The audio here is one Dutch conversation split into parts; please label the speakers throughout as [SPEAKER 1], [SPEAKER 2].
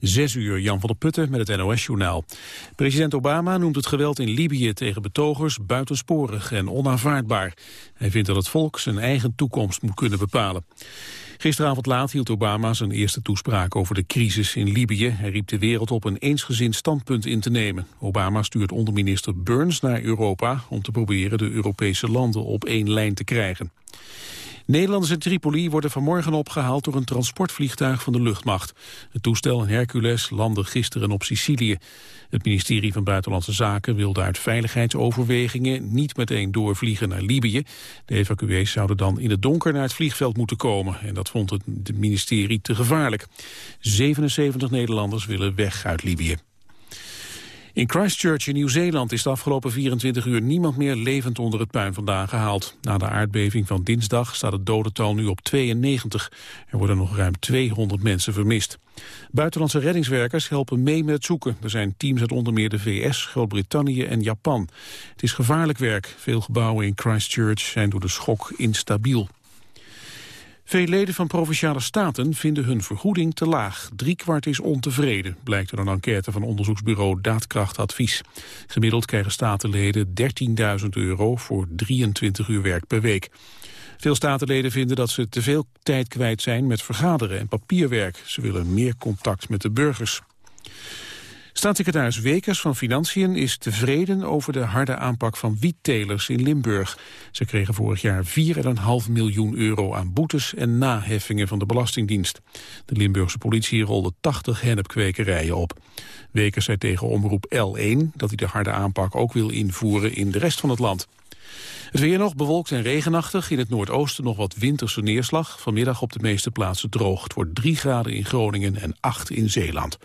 [SPEAKER 1] Zes uur, Jan van der Putten met het NOS-journaal. President Obama noemt het geweld in Libië tegen betogers buitensporig en onaanvaardbaar. Hij vindt dat het volk zijn eigen toekomst moet kunnen bepalen. Gisteravond laat hield Obama zijn eerste toespraak over de crisis in Libië. Hij riep de wereld op een eensgezind standpunt in te nemen. Obama stuurt onderminister Burns naar Europa om te proberen de Europese landen op één lijn te krijgen. Nederlanders in Tripoli worden vanmorgen opgehaald door een transportvliegtuig van de luchtmacht. Het toestel, Hercules, landde gisteren op Sicilië. Het ministerie van Buitenlandse Zaken wilde uit veiligheidsoverwegingen niet meteen doorvliegen naar Libië. De evacuees zouden dan in het donker naar het vliegveld moeten komen. En dat vond het ministerie te gevaarlijk. 77 Nederlanders willen weg uit Libië. In Christchurch in Nieuw-Zeeland is de afgelopen 24 uur niemand meer levend onder het puin vandaan gehaald. Na de aardbeving van dinsdag staat het dodental nu op 92. Er worden nog ruim 200 mensen vermist. Buitenlandse reddingswerkers helpen mee met het zoeken. Er zijn teams uit onder meer de VS, Groot-Brittannië en Japan. Het is gevaarlijk werk. Veel gebouwen in Christchurch zijn door de schok instabiel. Veel leden van Provinciale Staten vinden hun vergoeding te laag. Driekwart is ontevreden, blijkt uit een enquête van onderzoeksbureau Daadkrachtadvies. Gemiddeld krijgen statenleden 13.000 euro voor 23 uur werk per week. Veel statenleden vinden dat ze te veel tijd kwijt zijn met vergaderen en papierwerk. Ze willen meer contact met de burgers. Staatssecretaris Wekers van Financiën is tevreden over de harde aanpak van wiettelers in Limburg. Ze kregen vorig jaar 4,5 miljoen euro aan boetes en naheffingen van de Belastingdienst. De Limburgse politie rolde 80 hennepkwekerijen op. Wekers zei tegen omroep L1 dat hij de harde aanpak ook wil invoeren in de rest van het land. Het weer nog bewolkt en regenachtig. In het noordoosten nog wat winterse neerslag. Vanmiddag op de meeste plaatsen droog. Het wordt 3 graden in Groningen en 8 in Zeeland.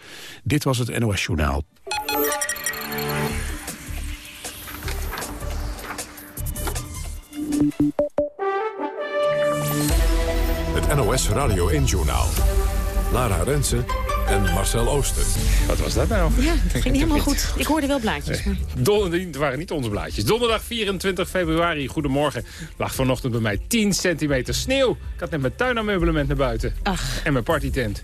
[SPEAKER 1] Dit was het NOS Journaal.
[SPEAKER 2] Het NOS Radio 1 Journaal. Lara Rensen en Marcel Ooster.
[SPEAKER 3] Wat was dat nou?
[SPEAKER 4] Ja, het ging helemaal goed. Ik hoorde wel blaadjes. Maar...
[SPEAKER 3] Donderdag, het waren niet onze blaadjes. Donderdag 24 februari, goedemorgen. Lag vanochtend bij mij 10 centimeter sneeuw. Ik had net mijn tuinameublement naar buiten.
[SPEAKER 4] Ach.
[SPEAKER 3] En mijn partytent.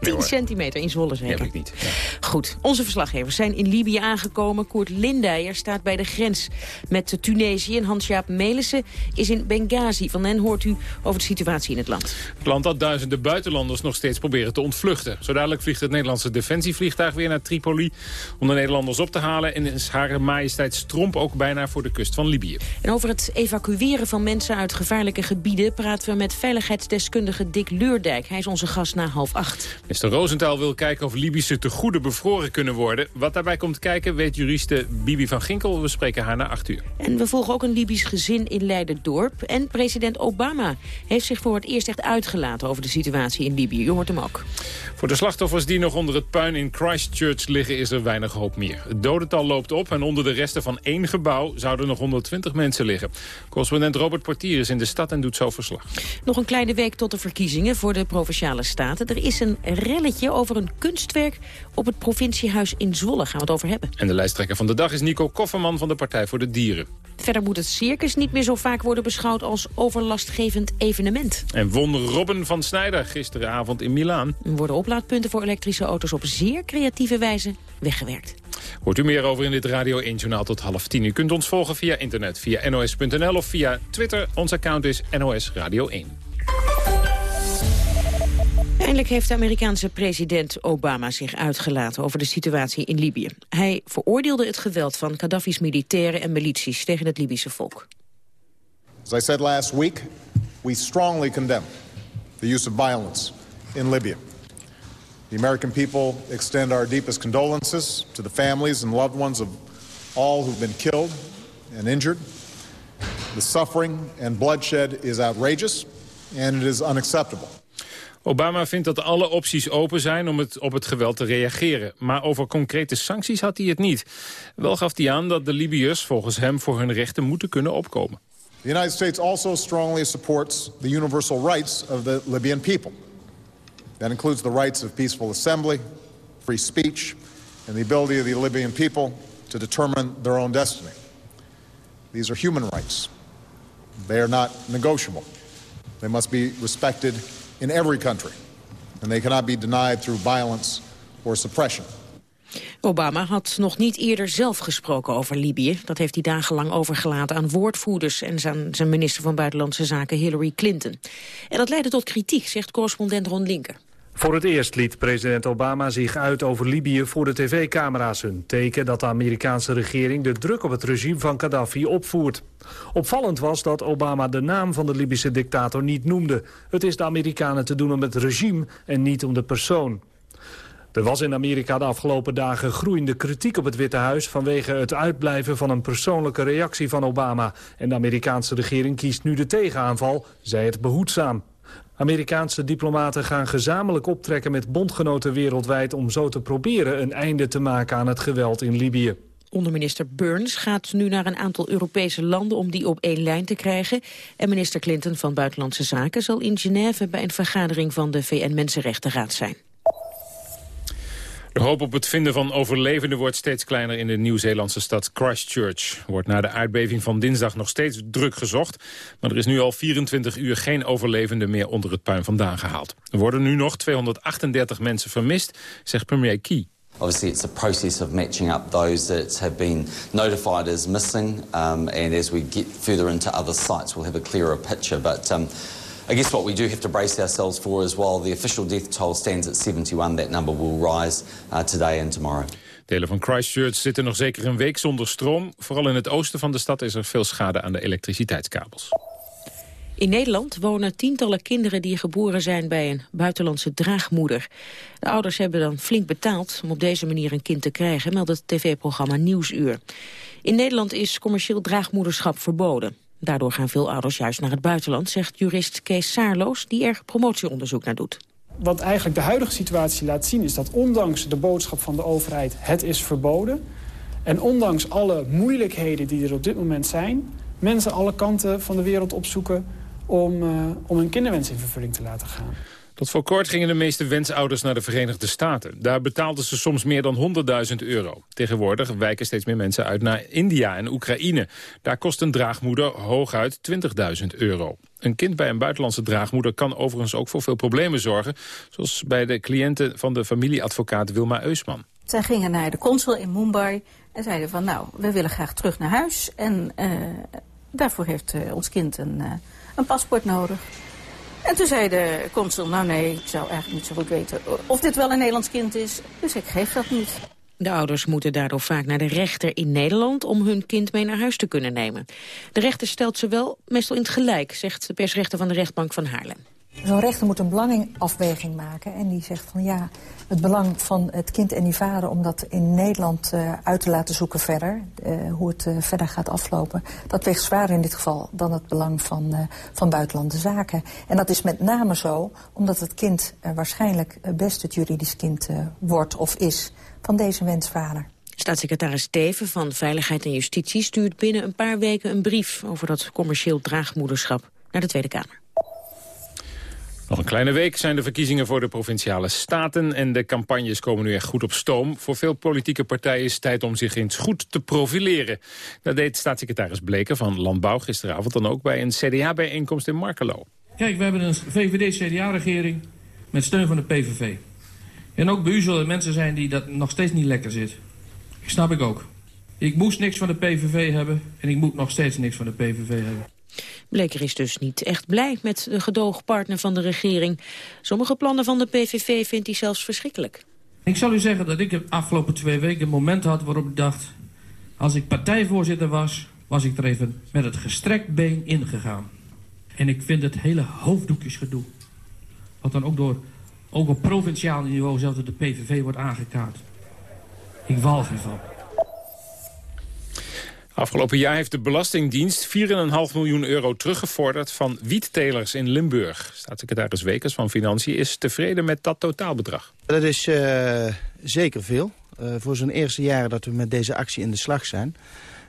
[SPEAKER 4] 10 centimeter in Zwolle zeker?
[SPEAKER 3] Heb ik niet.
[SPEAKER 4] Goed, onze verslaggevers zijn in Libië aangekomen. Koert Lindijer staat bij de grens met Tunesië. En Hans-Jaap Melissen is in Benghazi. Van hen hoort u over de situatie in het land.
[SPEAKER 3] Het land dat duizenden buitenlanders nog steeds proberen te ontvluchten. Zo dadelijk vliegt het Nederlandse defensievliegtuig weer naar Tripoli... om de Nederlanders op te halen. En is Hare Majesteit Stromp ook bijna voor de kust van Libië.
[SPEAKER 4] En over het evacueren van mensen uit gevaarlijke gebieden... praten we met veiligheidsdeskundige Dick Leurdijk. Hij is onze gast na half acht.
[SPEAKER 3] Minister Rosenthal wil kijken of Libische tegoeden bevroren kunnen worden. Wat daarbij komt kijken weet juriste Bibi van Ginkel. We spreken haar na acht uur.
[SPEAKER 4] En we volgen ook een Libisch gezin in Leiderdorp. En president Obama heeft zich voor het eerst echt uitgelaten over de situatie in Libië. Je hoort hem ook.
[SPEAKER 3] Voor de slachtoffers die nog onder het puin in Christchurch liggen is er weinig hoop meer. Het dodental loopt op en onder de resten van één gebouw zouden nog 120 mensen liggen. Correspondent Robert Portier is in de stad en doet zo verslag.
[SPEAKER 4] Nog een kleine week tot de verkiezingen voor de Provinciale Staten. Er is een relletje over een kunstwerk op het provinciehuis in Zwolle. Gaan we het over hebben.
[SPEAKER 3] En de lijsttrekker van de dag is Nico Kofferman van de Partij voor de Dieren.
[SPEAKER 4] Verder moet het circus niet meer zo vaak worden beschouwd als overlastgevend evenement.
[SPEAKER 3] En won Robin van Snijder gisteravond in Milaan.
[SPEAKER 4] Worden oplaadpunten voor elektrische auto's op zeer creatieve wijze weggewerkt.
[SPEAKER 3] Hoort u meer over in dit Radio 1 Journaal tot half tien. U kunt ons volgen via internet, via nos.nl of via Twitter. Ons account is NOS Radio 1.
[SPEAKER 4] Eindelijk heeft de Amerikaanse president Obama zich uitgelaten over de situatie in Libië. Hij veroordeelde het geweld van Gaddafi's militairen en milities tegen het Libische volk.
[SPEAKER 5] As I said last week, we strongly condemn the use of violence in Libya. The American people extend our deepest condolences to the families and loved ones of all who've been killed and injured. The suffering and bloodshed is outrageous and it is unacceptable.
[SPEAKER 3] Obama vindt dat alle opties open zijn om het, op het geweld te reageren. Maar over concrete sancties had hij het niet. Wel gaf hij aan dat de Libiërs volgens hem voor hun rechten moeten kunnen opkomen.
[SPEAKER 5] The United States also strongly supports the universal rights of the Libyan people. That includes the rights of peaceful assembly, free speech, and the ability of the Libyan people to determine their own destiny. These are human rights. They are not negotiable. They must be respected in every country and they cannot be denied through violence or suppression.
[SPEAKER 4] Obama had nog niet eerder zelf gesproken over Libië. Dat heeft hij dagenlang overgelaten aan woordvoerders... en aan zijn minister van Buitenlandse Zaken Hillary Clinton. En dat leidde tot kritiek, zegt correspondent Ron Linker.
[SPEAKER 6] Voor het eerst liet president Obama zich uit over Libië voor de tv-camera's. Een teken dat de Amerikaanse regering de druk op het regime van Gaddafi opvoert. Opvallend was dat Obama de naam van de Libische dictator niet noemde. Het is de Amerikanen te doen om het regime en niet om de persoon. Er was in Amerika de afgelopen dagen groeiende kritiek op het Witte Huis... vanwege het uitblijven van een persoonlijke reactie van Obama. En de Amerikaanse regering kiest nu de tegenaanval, zij het behoedzaam. Amerikaanse diplomaten gaan gezamenlijk optrekken met bondgenoten wereldwijd... om zo te proberen een einde te maken aan het geweld in Libië.
[SPEAKER 4] Onderminister Burns gaat nu naar een aantal Europese landen om die op één lijn te krijgen. En minister Clinton van Buitenlandse Zaken zal in Genève bij een vergadering van de VN-Mensenrechtenraad zijn.
[SPEAKER 3] De hoop op het vinden van overlevenden wordt steeds kleiner in de Nieuw-Zeelandse stad Christchurch. Wordt na de aardbeving van dinsdag nog steeds druk gezocht. Maar er is nu al 24 uur geen overlevenden meer onder het puin vandaan gehaald. Er worden nu nog 238 mensen vermist, zegt premier Key.
[SPEAKER 7] Obviously, it's a process of matching up those that have been notified as missing. Um, and as we get further into other sites, we'll have a clearer picture. But um, I guess what we do have to brace ourselves for is while the official death toll stands at 71, that number will rise uh, today and tomorrow.
[SPEAKER 3] Delen van Christchurch zitten nog zeker een week zonder stroom. Vooral in het oosten van de stad is er veel schade aan de elektriciteitskabels.
[SPEAKER 4] In Nederland wonen tientallen kinderen die geboren zijn bij een buitenlandse draagmoeder. De ouders hebben dan flink betaald om op deze manier een kind te krijgen, meldt het tv-programma Nieuwsuur. In Nederland is commercieel draagmoederschap verboden. Daardoor gaan veel ouders juist naar het buitenland, zegt jurist Kees Saarloos... die er promotieonderzoek naar doet.
[SPEAKER 8] Wat eigenlijk de huidige situatie laat zien... is dat ondanks de boodschap van de overheid het is verboden... en ondanks alle moeilijkheden die er op dit moment zijn... mensen alle kanten van de wereld opzoeken om, uh, om hun kinderwens in vervulling te laten gaan.
[SPEAKER 3] Tot voor kort gingen de meeste wensouders naar de Verenigde Staten. Daar betaalden ze soms meer dan 100.000 euro. Tegenwoordig wijken steeds meer mensen uit naar India en Oekraïne. Daar kost een draagmoeder hooguit 20.000 euro. Een kind bij een buitenlandse draagmoeder kan overigens ook voor veel problemen zorgen. Zoals bij de cliënten van de familieadvocaat Wilma Eusman.
[SPEAKER 9] Zij gingen naar de consul in Mumbai en zeiden van nou, we willen graag terug naar huis. En uh, daarvoor heeft uh, ons kind een, uh, een paspoort nodig. En toen zei de consul, nou nee, ik zou eigenlijk niet zo goed weten of dit wel een Nederlands kind is. Dus ik geef dat niet.
[SPEAKER 4] De ouders moeten daardoor vaak naar de rechter in Nederland om hun kind mee naar huis te kunnen nemen. De rechter stelt ze wel meestal in het gelijk, zegt de persrechter van de rechtbank van Haarlem.
[SPEAKER 10] Zo'n rechter moet een belangafweging maken. En die zegt van ja, het belang van het kind en die vader... om dat in Nederland uh, uit te laten zoeken verder, uh, hoe het uh, verder gaat aflopen... dat weegt zwaarder in dit geval dan het belang van, van buitenlandse zaken. En dat is met name zo omdat het kind waarschijnlijk best het juridisch kind wordt of is... van deze wensvader.
[SPEAKER 4] Staatssecretaris Steven van Veiligheid en Justitie stuurt binnen een paar weken een brief... over dat commercieel draagmoederschap naar de Tweede Kamer.
[SPEAKER 3] Nog een kleine week zijn de verkiezingen voor de Provinciale Staten... en de campagnes komen nu echt goed op stoom. Voor veel politieke partijen is het tijd om zich eens goed te profileren. Dat deed staatssecretaris Bleker van Landbouw gisteravond dan ook... bij een CDA-bijeenkomst in Markelo.
[SPEAKER 11] Kijk, we hebben een VVD-CDA-regering met steun van de PVV. En ook bij u zullen mensen zijn die dat nog steeds niet lekker zit. Snap ik ook. Ik moest niks van de PVV hebben en ik moet nog steeds niks van de PVV hebben.
[SPEAKER 4] Bleker is dus niet echt blij met de gedoogpartner van de regering. Sommige plannen van de PVV vindt hij zelfs verschrikkelijk.
[SPEAKER 11] Ik zal u zeggen dat ik de afgelopen twee weken een moment had waarop ik dacht... als ik partijvoorzitter was, was ik er even met het gestrekt been ingegaan. En ik vind het hele hoofddoekjesgedoe... wat dan ook, door, ook op provinciaal niveau zelfs door de PVV wordt aangekaart. Ik walg ervan.
[SPEAKER 3] Afgelopen jaar heeft de Belastingdienst 4,5 miljoen euro teruggevorderd van wiettelers in Limburg. Staatssecretaris Wekers van Financiën is tevreden met dat totaalbedrag.
[SPEAKER 12] Dat is uh, zeker veel. Uh, voor zo'n eerste jaren dat we met deze actie in de slag zijn.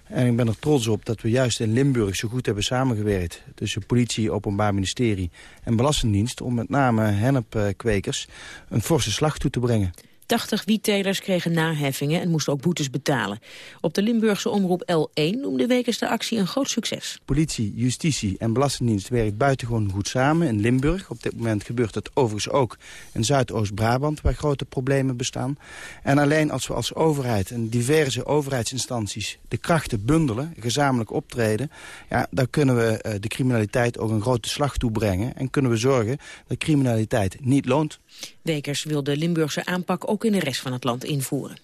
[SPEAKER 12] En ik ben er trots op dat we juist in Limburg zo goed hebben samengewerkt... tussen politie, openbaar ministerie en belastingdienst... om met name hennepkwekers een forse slag toe te brengen.
[SPEAKER 4] 80 wiettelers kregen naheffingen en moesten ook boetes betalen. Op de Limburgse omroep L1 noemde Wekers de actie een groot succes.
[SPEAKER 12] Politie, justitie en belastingdienst werken buitengewoon goed samen in Limburg. Op dit moment gebeurt het overigens ook in Zuidoost-Brabant... waar grote problemen bestaan. En alleen als we als overheid en diverse overheidsinstanties... de krachten bundelen, gezamenlijk optreden... Ja, dan kunnen we eh, de criminaliteit ook een grote slag toebrengen... en kunnen we zorgen dat criminaliteit niet loont.
[SPEAKER 4] Wekers wil de Limburgse aanpak ook in de rest van het land invoeren.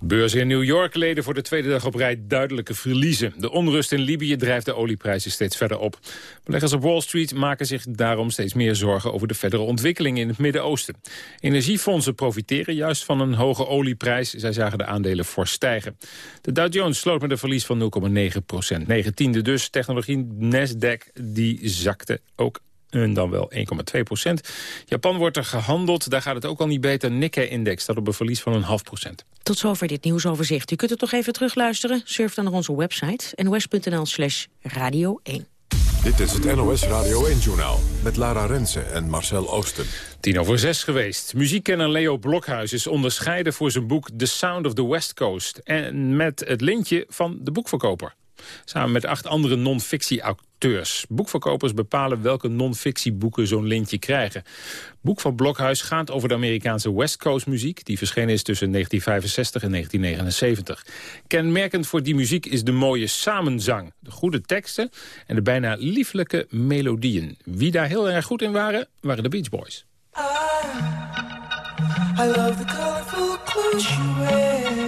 [SPEAKER 13] Beurzen in New York leden voor de tweede dag op rij duidelijke verliezen. De onrust in Libië drijft de olieprijzen steeds verder op. Beleggers op Wall Street maken zich daarom steeds meer zorgen... over de verdere ontwikkelingen in het Midden-Oosten. Energiefondsen profiteren juist van een hoge olieprijs. Zij zagen de aandelen fors stijgen. De Dow Jones sloot met een verlies van 0,9 procent. 19e dus. Technologie Nasdaq die zakte ook en dan wel 1,2 procent. Japan wordt er gehandeld, daar gaat het ook al niet beter. Nikkei-index staat op een verlies van een half procent.
[SPEAKER 4] Tot zover dit nieuwsoverzicht. U kunt het toch even terugluisteren? Surf dan naar onze website nos.nl slash radio 1.
[SPEAKER 2] Dit is het NOS Radio 1-journaal met Lara Rensen en Marcel Oosten.
[SPEAKER 13] Tien over zes geweest. Muziekkenner Leo Blokhuis is onderscheiden voor zijn boek The Sound of the West Coast. En met het lintje van de boekverkoper. Samen met acht andere non-fictie auteurs. Boekverkopers bepalen welke non-fictieboeken zo'n lintje krijgen. Boek van Blokhuis gaat over de Amerikaanse West Coast muziek... die verschenen is tussen 1965 en 1979. Kenmerkend voor die muziek is de mooie samenzang, de goede teksten... en de bijna lieflijke melodieën. Wie daar heel erg goed in waren, waren de Beach Boys. I, I love the colorful clothes you wear.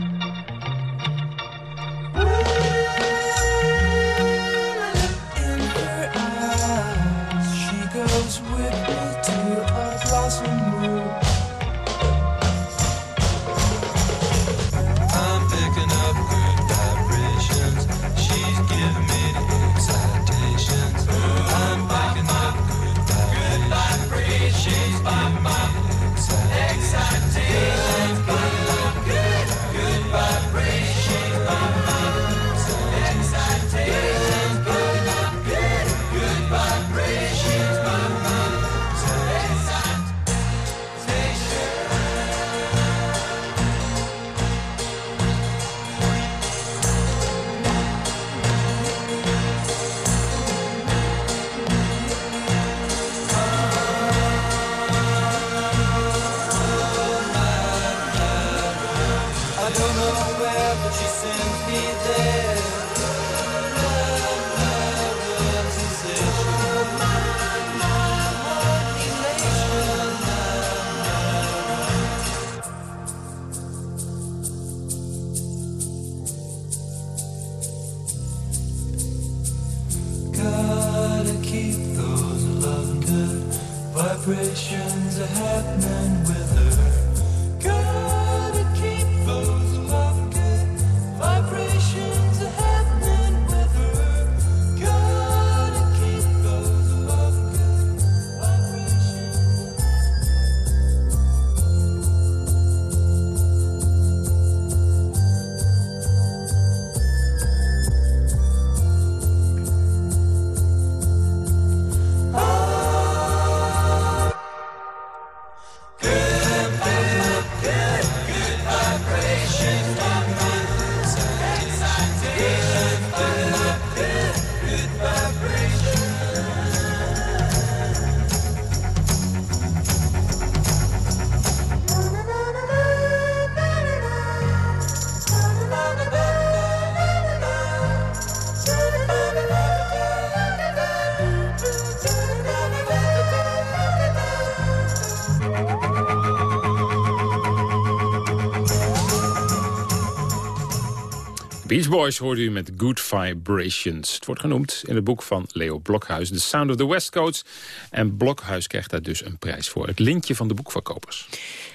[SPEAKER 3] Beach Boys hoorde u met Good Vibrations. Het wordt genoemd in het boek van Leo Blokhuis, The Sound of the West Coast. En Blokhuis krijgt daar dus een prijs voor. Het lintje van de boekverkopers.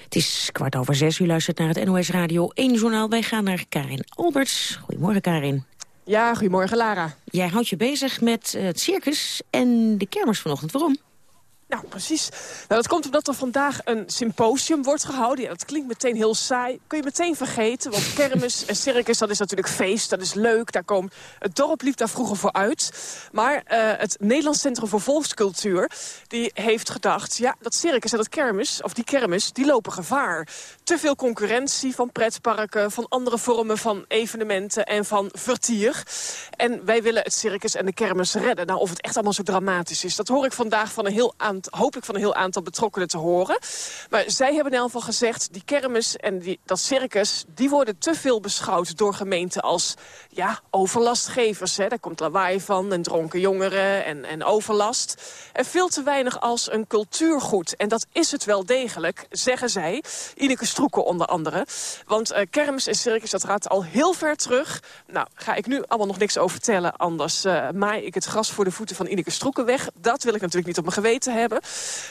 [SPEAKER 4] Het is kwart over zes. U luistert naar het NOS Radio 1 journaal. Wij gaan naar Karin Alberts. Goedemorgen, Karin.
[SPEAKER 14] Ja, goedemorgen, Lara.
[SPEAKER 4] Jij houdt je bezig met het circus en de kermis vanochtend. Waarom?
[SPEAKER 14] Nou, precies. Nou, dat komt omdat er vandaag een symposium wordt gehouden. Ja, dat klinkt meteen heel saai. Kun je meteen vergeten, want kermis en circus, dat is natuurlijk feest. Dat is leuk. Daar komt, het dorp liep daar vroeger voor uit. Maar uh, het Nederlands Centrum voor Volkscultuur... die heeft gedacht, ja, dat circus en dat kermis, of die kermis... die lopen gevaar. Te veel concurrentie van pretparken... van andere vormen van evenementen en van vertier. En wij willen het circus en de kermis redden. Nou, of het echt allemaal zo dramatisch is... dat hoor ik vandaag van een heel aantal hoop ik van een heel aantal betrokkenen te horen. Maar zij hebben in elk geval gezegd... die kermis en die, dat circus... die worden te veel beschouwd door gemeenten als ja, overlastgevers. Hè. Daar komt lawaai van en dronken jongeren en, en overlast. En veel te weinig als een cultuurgoed. En dat is het wel degelijk, zeggen zij. Ineke Stroeken onder andere. Want uh, kermis en circus, dat gaat al heel ver terug. Nou, ga ik nu allemaal nog niks over vertellen. Anders uh, maai ik het gras voor de voeten van Ineke Stroeken weg. Dat wil ik natuurlijk niet op mijn geweten hebben.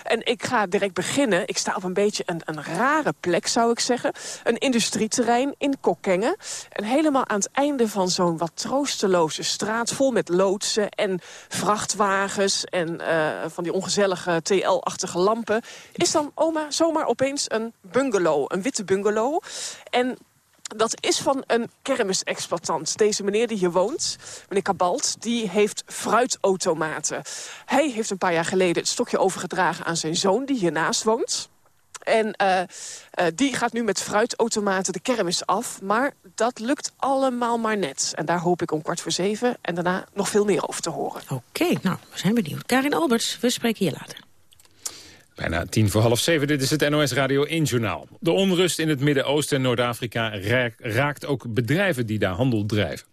[SPEAKER 14] En ik ga direct beginnen. Ik sta op een beetje een, een rare plek, zou ik zeggen. Een industrieterrein in Kokkengen. En helemaal aan het einde van zo'n wat troosteloze straat... vol met loodsen en vrachtwagens en uh, van die ongezellige TL-achtige lampen... is dan oma zomaar opeens een bungalow, een witte bungalow. En dat is van een kermisexploitant. Deze meneer die hier woont, meneer Kabalt, die heeft fruitautomaten. Hij heeft een paar jaar geleden het stokje overgedragen aan zijn zoon... die hiernaast woont. En uh, uh, die gaat nu met fruitautomaten de kermis af. Maar dat lukt allemaal maar net. En daar hoop ik om kwart voor zeven en daarna nog veel meer over te horen.
[SPEAKER 4] Oké, okay, nou, we zijn benieuwd. Karin Alberts, we spreken je later.
[SPEAKER 3] Bijna tien voor half zeven, dit is het NOS Radio 1 Journaal. De onrust in het Midden-Oosten en Noord-Afrika raakt ook bedrijven die daar handel drijven.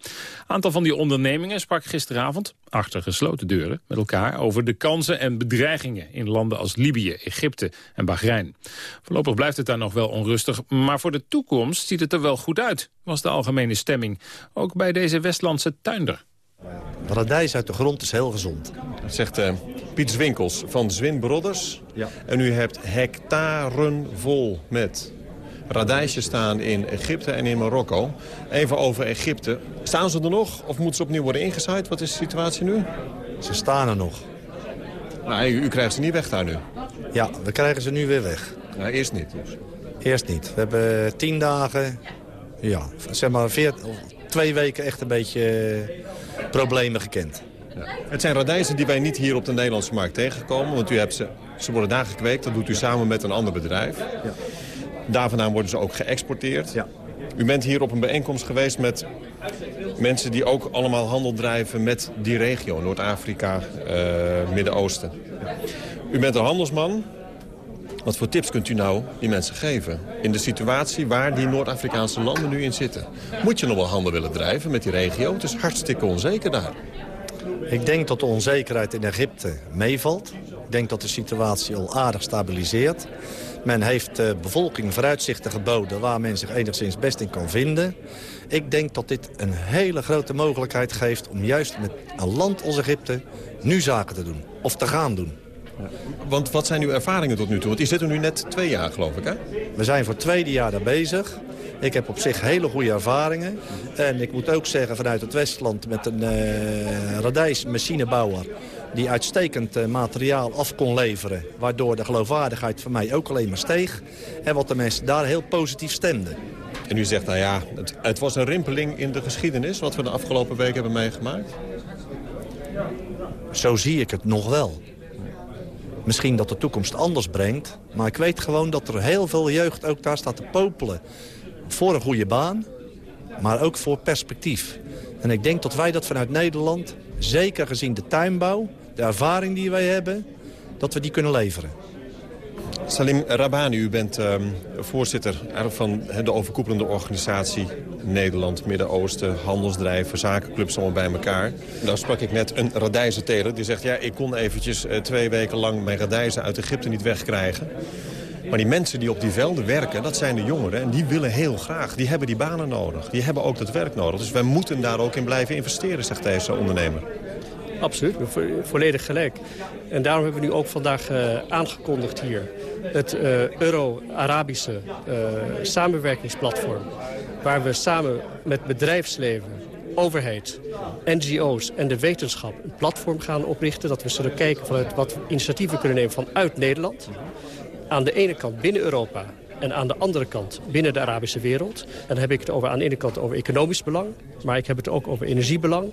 [SPEAKER 3] aantal van die ondernemingen sprak gisteravond, achter gesloten deuren, met elkaar over de kansen en bedreigingen in landen als Libië, Egypte en Bahrein. Voorlopig blijft het daar nog wel onrustig, maar voor de toekomst ziet het er wel goed uit, was de algemene stemming. Ook bij deze Westlandse tuinder.
[SPEAKER 15] Radijs uit de grond is heel gezond.
[SPEAKER 16] Dat zegt uh, Piet Zwinkels van Zwin Brothers. Ja. En u hebt hectaren vol met radijsjes staan in Egypte en in Marokko. Even over Egypte. Staan ze er nog of moeten ze opnieuw worden ingezaaid? Wat is de situatie nu?
[SPEAKER 15] Ze staan er nog.
[SPEAKER 16] Nou, u, u krijgt ze niet weg daar nu?
[SPEAKER 15] Ja, we krijgen ze nu weer weg.
[SPEAKER 16] Nou, eerst niet dus?
[SPEAKER 15] Eerst niet. We hebben tien dagen, ja, zeg maar veert, twee weken echt een beetje problemen gekend.
[SPEAKER 16] Het zijn radijzen die wij niet hier op de Nederlandse markt tegenkomen. Want u hebt ze, ze worden daar gekweekt. Dat doet u samen met een ander bedrijf. Ja. Daar vandaan worden ze ook geëxporteerd. Ja. U bent hier op een bijeenkomst geweest met mensen die ook allemaal handel drijven met die regio. Noord-Afrika, uh, Midden-Oosten. U bent een handelsman. Wat voor tips kunt u nou die mensen geven? In de situatie waar die Noord-Afrikaanse landen nu in zitten. Moet je nog wel handel willen drijven met die regio? Het is hartstikke onzeker daar.
[SPEAKER 15] Ik denk dat de onzekerheid in Egypte meevalt. Ik denk dat de situatie al aardig stabiliseert. Men heeft de bevolking vooruitzichten geboden waar men zich enigszins best in kan vinden. Ik denk dat dit een hele grote mogelijkheid geeft om juist met een land als Egypte nu zaken te doen. Of te gaan doen.
[SPEAKER 16] Ja. Want wat zijn uw ervaringen tot nu toe? Want die zitten nu net twee jaar, geloof ik, hè?
[SPEAKER 15] We zijn voor het tweede jaar daar bezig. Ik heb op zich hele goede ervaringen. En ik moet ook zeggen vanuit het Westland met een uh, radijsmachinebouwer die uitstekend uh, materiaal af kon leveren. Waardoor de geloofwaardigheid van mij ook alleen maar steeg. En wat de mensen daar heel positief stemden.
[SPEAKER 16] En u zegt, nou ja, het, het was een rimpeling in de geschiedenis... wat we de afgelopen week hebben meegemaakt?
[SPEAKER 15] Zo zie ik het nog wel. Misschien dat de toekomst anders brengt. Maar ik weet gewoon dat er heel veel jeugd ook daar staat te popelen. Voor een goede baan, maar ook voor perspectief. En ik denk dat wij dat vanuit Nederland, zeker gezien de tuinbouw... de ervaring die wij hebben, dat we die kunnen leveren.
[SPEAKER 16] Salim Rabani, u bent uh, voorzitter van de overkoepelende organisatie Nederland, Midden-Oosten, handelsdrijven, zakenclubs allemaal bij elkaar. Daar sprak ik net een radijzenteler die zegt, ja, ik kon eventjes uh, twee weken lang mijn radijzen uit Egypte niet wegkrijgen. Maar die mensen die op die velden werken, dat zijn de jongeren. En die willen heel graag. Die hebben die banen nodig. Die hebben ook dat werk nodig. Dus wij moeten daar ook in blijven investeren, zegt deze ondernemer.
[SPEAKER 17] Absoluut, volledig gelijk. En daarom hebben we nu ook vandaag uh, aangekondigd hier... het uh, Euro-Arabische uh, samenwerkingsplatform... waar we samen met bedrijfsleven, overheid, NGO's en de wetenschap... een platform gaan oprichten. Dat we zullen kijken vanuit wat initiatieven kunnen nemen vanuit Nederland. Aan de ene kant binnen Europa en aan de andere kant binnen de Arabische wereld. En dan heb ik het over, aan de ene kant over economisch belang. Maar ik heb het ook over energiebelang.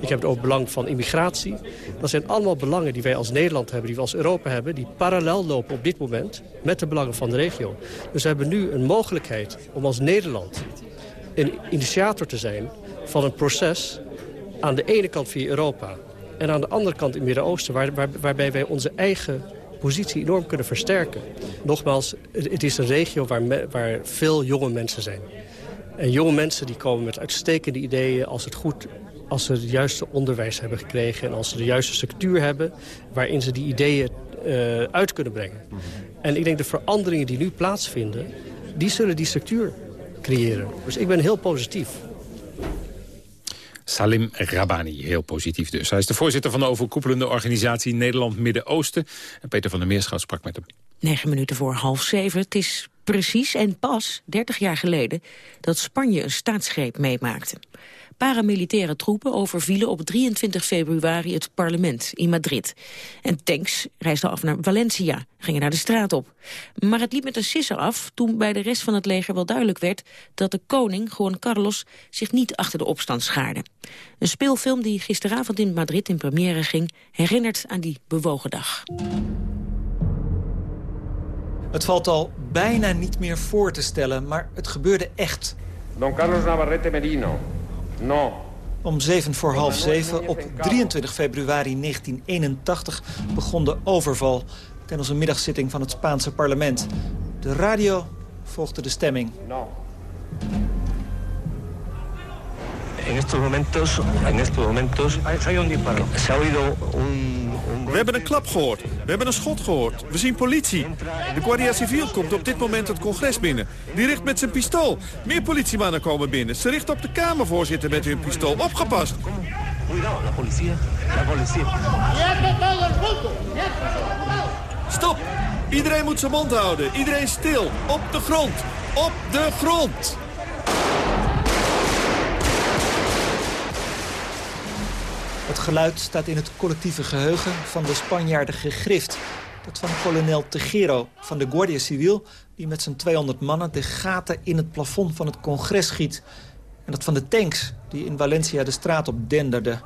[SPEAKER 17] Ik heb het over belang van immigratie. Dat zijn allemaal belangen die wij als Nederland hebben, die we als Europa hebben... die parallel lopen op dit moment met de belangen van de regio. Dus we hebben nu een mogelijkheid om als Nederland een initiator te zijn... van een proces aan de ene kant via Europa... en aan de andere kant in het Midden-Oosten... Waar, waar, waarbij wij onze eigen positie enorm kunnen versterken. Nogmaals, het is een regio waar, waar veel jonge mensen zijn. En jonge mensen die komen met uitstekende ideeën als het goed als ze het juiste onderwijs hebben gekregen... en als ze de juiste structuur hebben waarin ze die ideeën uh, uit kunnen brengen. En ik denk de veranderingen die nu plaatsvinden... die zullen die structuur creëren. Dus ik ben heel positief.
[SPEAKER 3] Salim Rabani, heel positief dus. Hij is de voorzitter van de overkoepelende organisatie Nederland-Midden-Oosten. En Peter van der Meerschout sprak met hem.
[SPEAKER 4] Negen minuten voor half zeven. Het is precies en pas 30 jaar geleden dat Spanje een staatsgreep meemaakte. Paramilitaire troepen overvielen op 23 februari het parlement in Madrid. En tanks reisden af naar Valencia, gingen naar de straat op. Maar het liep met een sisser af toen bij de rest van het leger wel duidelijk werd... dat de koning, Juan Carlos, zich niet achter de opstand schaarde. Een speelfilm die gisteravond in Madrid in première ging... herinnert aan die bewogen dag.
[SPEAKER 18] Het valt al bijna niet meer voor te stellen, maar het gebeurde echt.
[SPEAKER 19] Don Carlos Navarrete Merino, no.
[SPEAKER 18] Om zeven voor half zeven op 23 februari 1981 begon de overval... tijdens een middagzitting van het Spaanse parlement. De radio volgde de stemming. No.
[SPEAKER 20] En estos momentos, en estos momentos, hay un disparo. Se ha oído un
[SPEAKER 21] we hebben een klap gehoord. We hebben een schot gehoord. We zien politie. De Guardia Civil komt op dit moment het congres binnen. Die richt met zijn pistool. Meer politiemannen komen binnen. Ze richten op de Kamervoorzitter met hun pistool. Opgepast. Stop! Iedereen moet zijn mond houden. Iedereen stil. Op de grond. Op de grond.
[SPEAKER 18] Geluid staat in het collectieve geheugen van de Spanjaarden gegrift. Dat van kolonel Tejero van de Guardia Civil... die met zijn 200 mannen de gaten in het plafond van het congres schiet. En dat van de tanks die in Valencia de straat op denderden.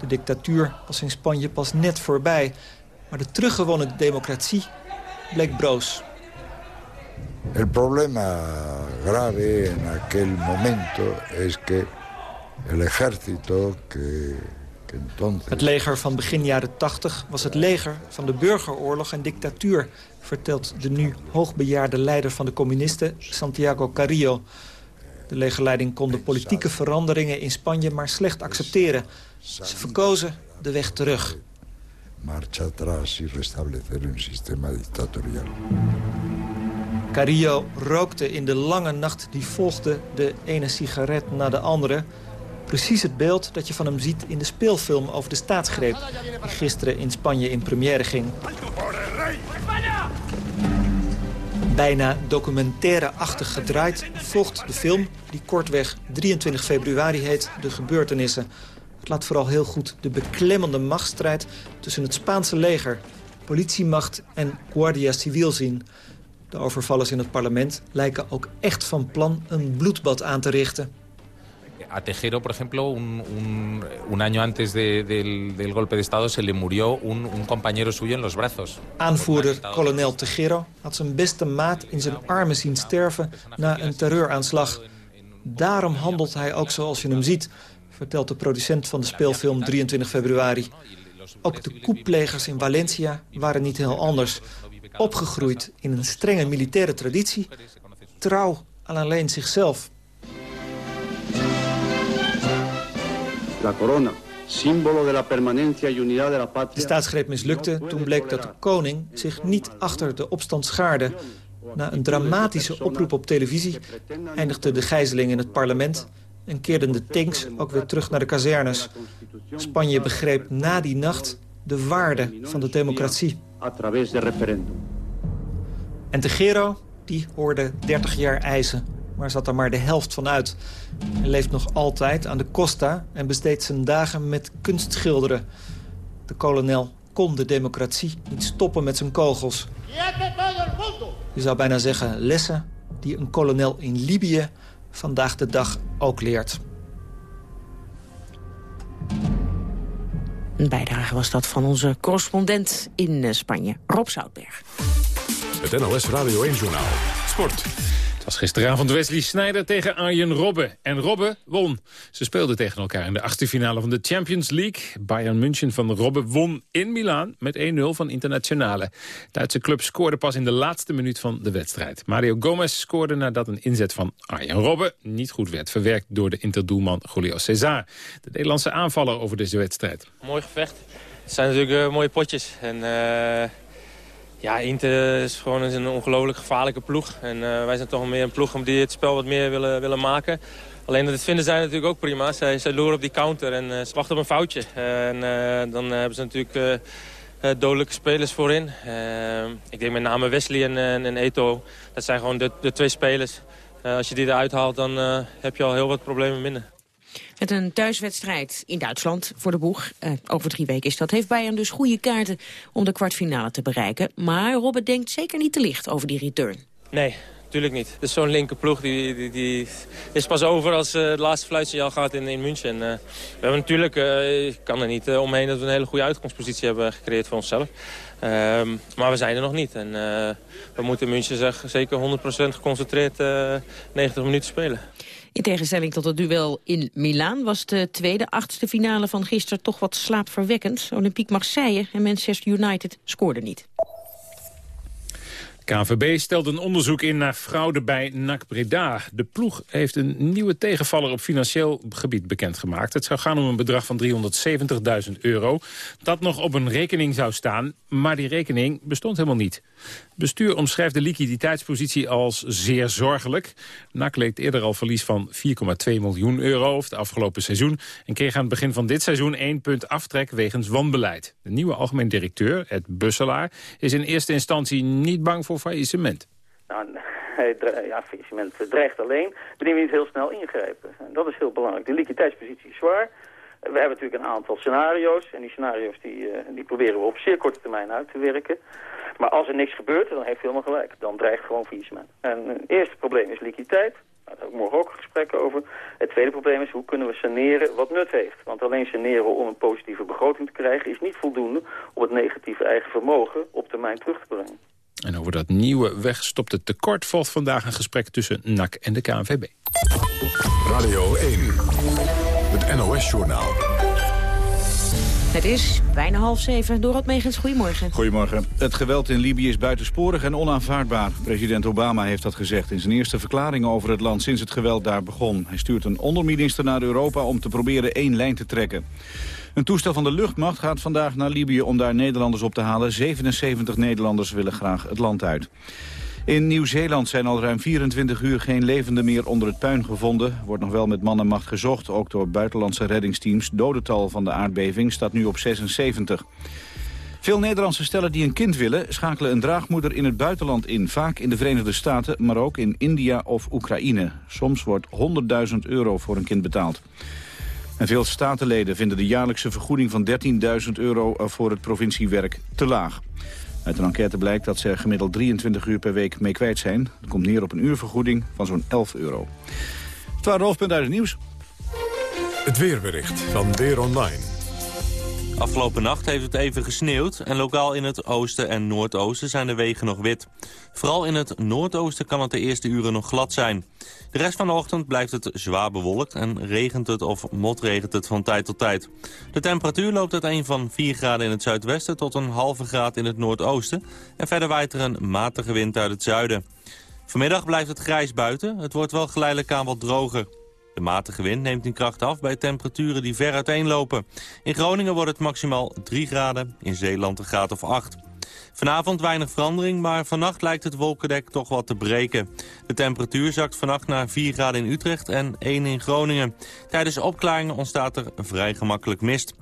[SPEAKER 18] De dictatuur was in Spanje pas net voorbij. Maar de teruggewonnen democratie bleek broos.
[SPEAKER 22] El problema grave en aquel momento es que el ejército que
[SPEAKER 18] het leger van begin jaren 80 was het leger van de burgeroorlog en dictatuur... vertelt de nu hoogbejaarde leider van de communisten, Santiago Carrillo. De legerleiding kon de politieke veranderingen in Spanje maar slecht accepteren. Ze verkozen de weg terug.
[SPEAKER 22] Marcha atrás y restablecer un sistema dictatorial.
[SPEAKER 18] Carrillo rookte in de lange nacht die volgde de ene sigaret na de andere... Precies het beeld dat je van hem ziet in de speelfilm over de staatsgreep... die gisteren in Spanje in première ging. Bijna documentaire-achtig gedraaid volgt de film... die kortweg 23 februari heet De Gebeurtenissen. Het laat vooral heel goed de beklemmende machtsstrijd... tussen het Spaanse leger, politiemacht en Guardia Civil zien... De overvallers in het parlement lijken ook echt van plan een bloedbad aan te richten
[SPEAKER 23] a Tejero, por ejemplo, un, un, un año antes de, del, del, golpe de Estado se le murió un, un compañero suyo en los brazos.
[SPEAKER 18] Aanvoerder kolonel Tejero had zijn beste maat in zijn armen zien sterven na een terreuraanslag. Daarom handelt hij ook zoals je hem ziet, vertelt de producent van de speelfilm 23 februari. Ook de koeplegers in Valencia waren niet heel anders. Opgegroeid in een strenge militaire traditie, trouw aan alleen zichzelf.
[SPEAKER 24] La corona
[SPEAKER 25] de la permanencia y unidad de la patria.
[SPEAKER 18] De staatsgreep mislukte toen bleek dat de koning zich niet achter de opstand schaarde. Na een dramatische oproep op televisie eindigde de gijzeling in het parlement... en keerden de tanks ook weer terug naar de kazernes. Spanje begreep na die nacht de waarde van de democratie. En Tegero, die hoorde 30 jaar eisen, maar zat er maar de helft van uit. Hij leeft nog altijd aan de Costa en besteedt zijn dagen met kunstschilderen. De kolonel kon de democratie niet stoppen met zijn kogels. Je zou bijna zeggen lessen die een kolonel in Libië vandaag de dag ook leert.
[SPEAKER 4] Een bijdrage was dat van onze correspondent in eh, Spanje, Rob Zoutberg.
[SPEAKER 2] Het NOS Radio 1-journaal. Sport.
[SPEAKER 3] Het was gisteravond Wesley Sneijder tegen Arjen Robben. En Robben won. Ze speelden tegen elkaar in de achtste finale van de Champions League. Bayern München van Robben won in Milaan met 1-0 van Internationale. Duitse club scoorde pas in de laatste minuut van de wedstrijd. Mario Gomez scoorde nadat een inzet van Arjen Robben niet goed werd verwerkt door de interdoelman Julio César. De Nederlandse aanvaller over deze wedstrijd.
[SPEAKER 26] Mooi gevecht. Het zijn natuurlijk eh, mooie potjes. En, eh, ja, Inter is gewoon een ongelooflijk gevaarlijke ploeg. En eh, wij zijn toch meer een ploeg die het spel wat meer willen, willen maken. Alleen dat vinden zij natuurlijk ook prima. Zij, zij loeren op die counter en eh, ze wachten op een foutje. en eh, dan hebben ze natuurlijk dodelijke spelers voorin. Ik denk met name Wesley en, en, Eto. Dat zijn gewoon de, de twee spelers. Als je die eruit haalt, dan heb je al heel wat problemen minder.
[SPEAKER 4] Met een thuiswedstrijd in Duitsland voor de boeg. Eh, over drie weken is dat. Heeft Bayern dus goede kaarten om de kwartfinale te bereiken. Maar Robben denkt zeker niet te licht over die return.
[SPEAKER 26] Nee, natuurlijk niet. Dus zo'n linkerploeg die, die, die is pas over als uh, het laatste fluitsignaal gaat in, in München. En, uh, we hebben natuurlijk, ik kan er niet omheen dat we een hele goede uitgangspositie hebben gecreëerd voor onszelf. Ehm, maar we zijn er nog niet. En we moeten München zeg, zeker 100% geconcentreerd 90 minuten spelen.
[SPEAKER 4] In tegenstelling tot het duel in Milaan was de tweede achtste finale van gisteren toch wat slaapverwekkend. Olympique Marseille en Manchester United scoorden niet.
[SPEAKER 3] KNVB stelde een onderzoek in naar fraude bij NAC Breda. De ploeg heeft een nieuwe tegenvaller op financieel gebied bekendgemaakt. Het zou gaan om een bedrag van 370.000 euro. Dat nog op een rekening zou staan, maar die rekening bestond helemaal niet. Bestuur omschrijft de liquiditeitspositie als zeer zorgelijk. NAC leed eerder al verlies van 4,2 miljoen euro over het afgelopen seizoen... en kreeg aan het begin van dit seizoen één punt aftrek wegens wanbeleid. De nieuwe algemeen directeur, Ed Busselaar, is in eerste instantie niet bang voor faillissement.
[SPEAKER 24] Nou, ja, faillissement dreigt alleen wanneer we niet heel snel ingrijpen. En dat is heel belangrijk. De liquiditeitspositie is zwaar. We hebben natuurlijk een aantal scenario's. En die scenario's die, uh, die proberen we op zeer korte termijn uit te werken. Maar als er niks gebeurt, dan heeft hij helemaal gelijk. Dan dreigt gewoon faillissement. En het eerste probleem is liquiditeit. Daar heb ik morgen ook gesprekken over. Het tweede probleem is hoe kunnen we saneren wat nut heeft. Want alleen saneren om een positieve begroting te krijgen... is niet voldoende om het negatieve eigen vermogen op termijn terug te brengen.
[SPEAKER 3] En over dat nieuwe weggestopte tekort volgt vandaag een gesprek tussen NAC en de KNVB.
[SPEAKER 2] Radio 1, het NOS-journaal.
[SPEAKER 4] Het is bijna half zeven. Dorot Megens, goedemorgen.
[SPEAKER 27] Goedemorgen. Het geweld in Libië is buitensporig en onaanvaardbaar. President Obama heeft dat gezegd in zijn eerste verklaring over het land sinds het geweld daar begon. Hij stuurt een onderminister naar Europa om te proberen één lijn te trekken. Een toestel van de luchtmacht gaat vandaag naar Libië om daar Nederlanders op te halen. 77 Nederlanders willen graag het land uit. In Nieuw-Zeeland zijn al ruim 24 uur geen levenden meer onder het puin gevonden. Wordt nog wel met man en macht gezocht, ook door buitenlandse reddingsteams. Dodental van de aardbeving staat nu op 76. Veel Nederlandse stellen die een kind willen... schakelen een draagmoeder in het buitenland in. Vaak in de Verenigde Staten, maar ook in India of Oekraïne. Soms wordt 100.000 euro voor een kind betaald. En veel statenleden vinden de jaarlijkse vergoeding van 13.000 euro voor het provinciewerk te laag. Uit een enquête blijkt dat ze gemiddeld 23 uur per week mee kwijt zijn. Dat komt neer op een uurvergoeding van zo'n 11 euro. Het waren hoofdpunten uit het nieuws.
[SPEAKER 2] Het weerbericht van Weer Online.
[SPEAKER 28] Afgelopen nacht heeft het even gesneeuwd en lokaal in het oosten en noordoosten zijn de wegen nog wit. Vooral in het noordoosten kan het de eerste uren nog glad zijn. De rest van de ochtend blijft het zwaar bewolkt en regent het of motregent het van tijd tot tijd. De temperatuur loopt uiteen van 4 graden in het zuidwesten tot een halve graad in het noordoosten. En verder waait er een matige wind uit het zuiden. Vanmiddag blijft het grijs buiten, het wordt wel geleidelijk aan wat droger. De matige wind neemt in kracht af bij temperaturen die ver uiteenlopen. In Groningen wordt het maximaal 3 graden, in Zeeland een graad of 8. Vanavond weinig verandering, maar vannacht lijkt het wolkendek toch wat te breken. De temperatuur zakt vannacht naar 4 graden in Utrecht en 1 in Groningen. Tijdens opklaringen ontstaat er vrij gemakkelijk mist.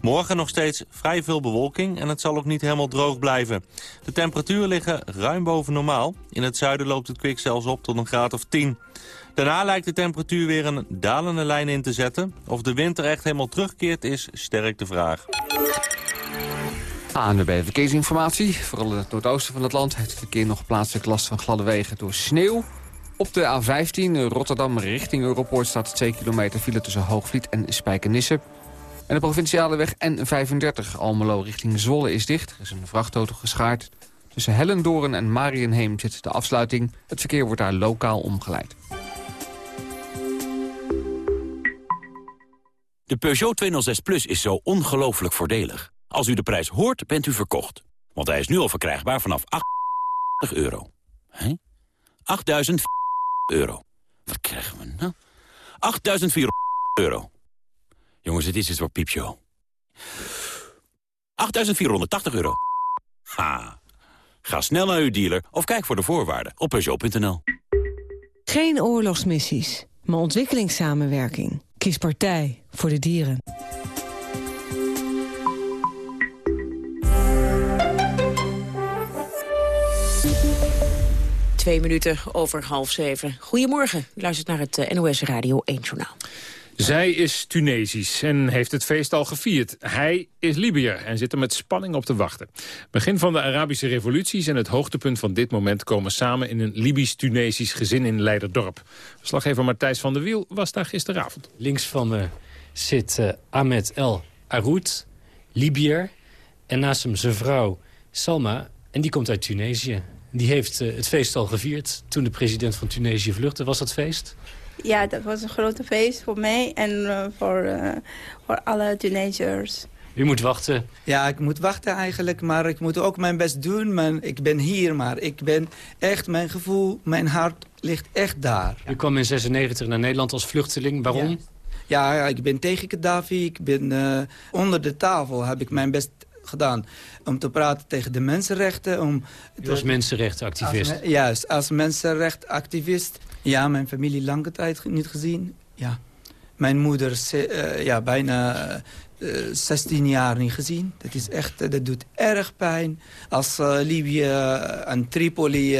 [SPEAKER 28] Morgen nog steeds vrij veel bewolking en het zal ook niet helemaal droog blijven. De temperaturen liggen ruim boven normaal. In het zuiden loopt het kwik zelfs op tot een graad of 10. Daarna lijkt de temperatuur weer een dalende lijn in te zetten. Of de winter echt helemaal terugkeert is sterk de vraag.
[SPEAKER 29] ANWB Verkeersinformatie. Vooral in het noordoosten van het land heeft het verkeer nog plaatselijk last van gladde wegen door sneeuw. Op de A15 Rotterdam richting Europoort staat 2 kilometer file tussen Hoogvliet en Spijkenisse. En de provinciale weg N35 Almelo richting Zwolle is dicht. Er is een vrachtauto geschaard. Tussen Hellendoorn en Marienheem zit de afsluiting. Het verkeer wordt daar lokaal omgeleid.
[SPEAKER 30] De Peugeot 206 Plus is zo ongelooflijk voordelig. Als u de prijs hoort, bent u verkocht. Want hij is nu al verkrijgbaar vanaf 8 euro. Hé? 8.000 euro. Wat krijgen we nou? 8.400 euro. Jongens, dit is het voor piepshow. 8.480 euro. Ha. Ga snel naar uw dealer of kijk voor de voorwaarden op Peugeot.nl.
[SPEAKER 31] Geen oorlogsmissies, maar ontwikkelingssamenwerking. Kies partij voor de dieren.
[SPEAKER 4] Twee minuten over half zeven. Goedemorgen, u luistert naar het eh, NOS Radio 1 Journaal.
[SPEAKER 3] Zij is Tunesisch en heeft het feest al gevierd. Hij is Libiër en zit er met spanning op te wachten. Begin van de Arabische revoluties en het hoogtepunt van dit moment... komen samen in een Libisch-Tunesisch gezin in Leiderdorp. Verslaggever Matthijs van der Wiel was daar gisteravond.
[SPEAKER 32] Links van me zit uh, Ahmed El Aroud, Libiër. En naast hem zijn vrouw Salma, en die komt uit Tunesië. Die heeft uh, het feest al gevierd toen de president van Tunesië vluchtte. Was dat feest?
[SPEAKER 33] Ja, dat was een grote feest voor mij en uh, voor, uh, voor alle Tunesiërs.
[SPEAKER 32] U moet wachten.
[SPEAKER 34] Ja, ik moet wachten eigenlijk, maar ik moet ook mijn best doen. Maar ik ben hier, maar ik ben echt, mijn gevoel, mijn hart ligt echt daar.
[SPEAKER 32] U kwam in 96 naar Nederland als vluchteling. Waarom?
[SPEAKER 34] Ja, ja ik ben tegen Gaddafi. Ik ben uh, onder de tafel, heb ik mijn best gedaan om te praten tegen de mensenrechten. Om
[SPEAKER 32] U was mensenrechtenactivist?
[SPEAKER 34] Als, juist, als mensenrechtenactivist. Ja, mijn familie lange tijd niet gezien. Ja. Mijn moeder uh, ja, bijna uh, 16 jaar niet gezien. Dat is echt, dat doet erg pijn. Als uh, Libië en Tripoli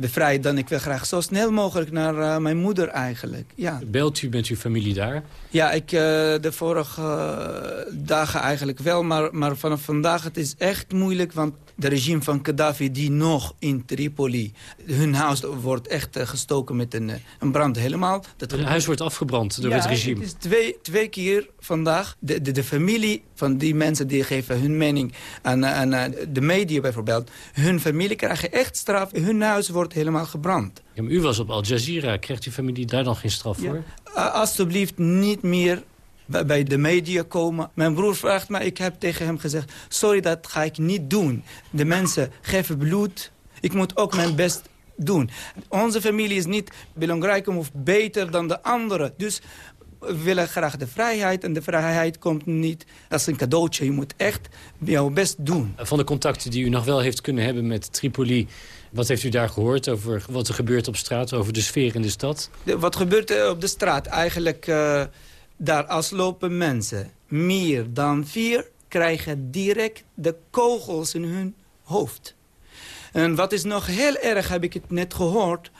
[SPEAKER 34] bevrijdt, dan ik wil graag zo snel mogelijk naar mijn moeder eigenlijk. Ja.
[SPEAKER 32] Belt u met uw familie daar?
[SPEAKER 34] Ja, ik de vorige dagen eigenlijk wel, maar, maar vanaf vandaag het is echt moeilijk, want de regime van Gaddafi die nog in Tripoli... hun huis wordt echt uh, gestoken met een, een brand helemaal.
[SPEAKER 32] Dat het huis wordt afgebrand door
[SPEAKER 34] ja,
[SPEAKER 32] het regime?
[SPEAKER 34] het is twee, twee keer vandaag. De, de, de familie van die mensen die geven hun mening aan, aan, aan de media bijvoorbeeld... hun familie krijgen echt straf. Hun huis wordt helemaal gebrand.
[SPEAKER 32] Ja, u was op Al Jazeera. Krijgt uw familie daar dan geen straf voor?
[SPEAKER 34] Alsjeblieft niet meer bij de media komen. Mijn broer vraagt me, ik heb tegen hem gezegd... sorry, dat ga ik niet doen. De mensen geven bloed. Ik moet ook mijn best doen. Onze familie is niet belangrijker of beter dan de andere. Dus we willen graag de vrijheid. En de vrijheid komt niet als een cadeautje. Je moet echt jouw best doen.
[SPEAKER 32] Van de contacten die u nog wel heeft kunnen hebben met Tripoli... Wat heeft u daar gehoord over wat er gebeurt op straat, over de sfeer in de stad?
[SPEAKER 34] De, wat gebeurt er op de straat? Eigenlijk... Uh, daar als lopen mensen meer dan vier... krijgen direct de kogels in hun hoofd. En wat is nog heel erg, heb ik het net gehoord...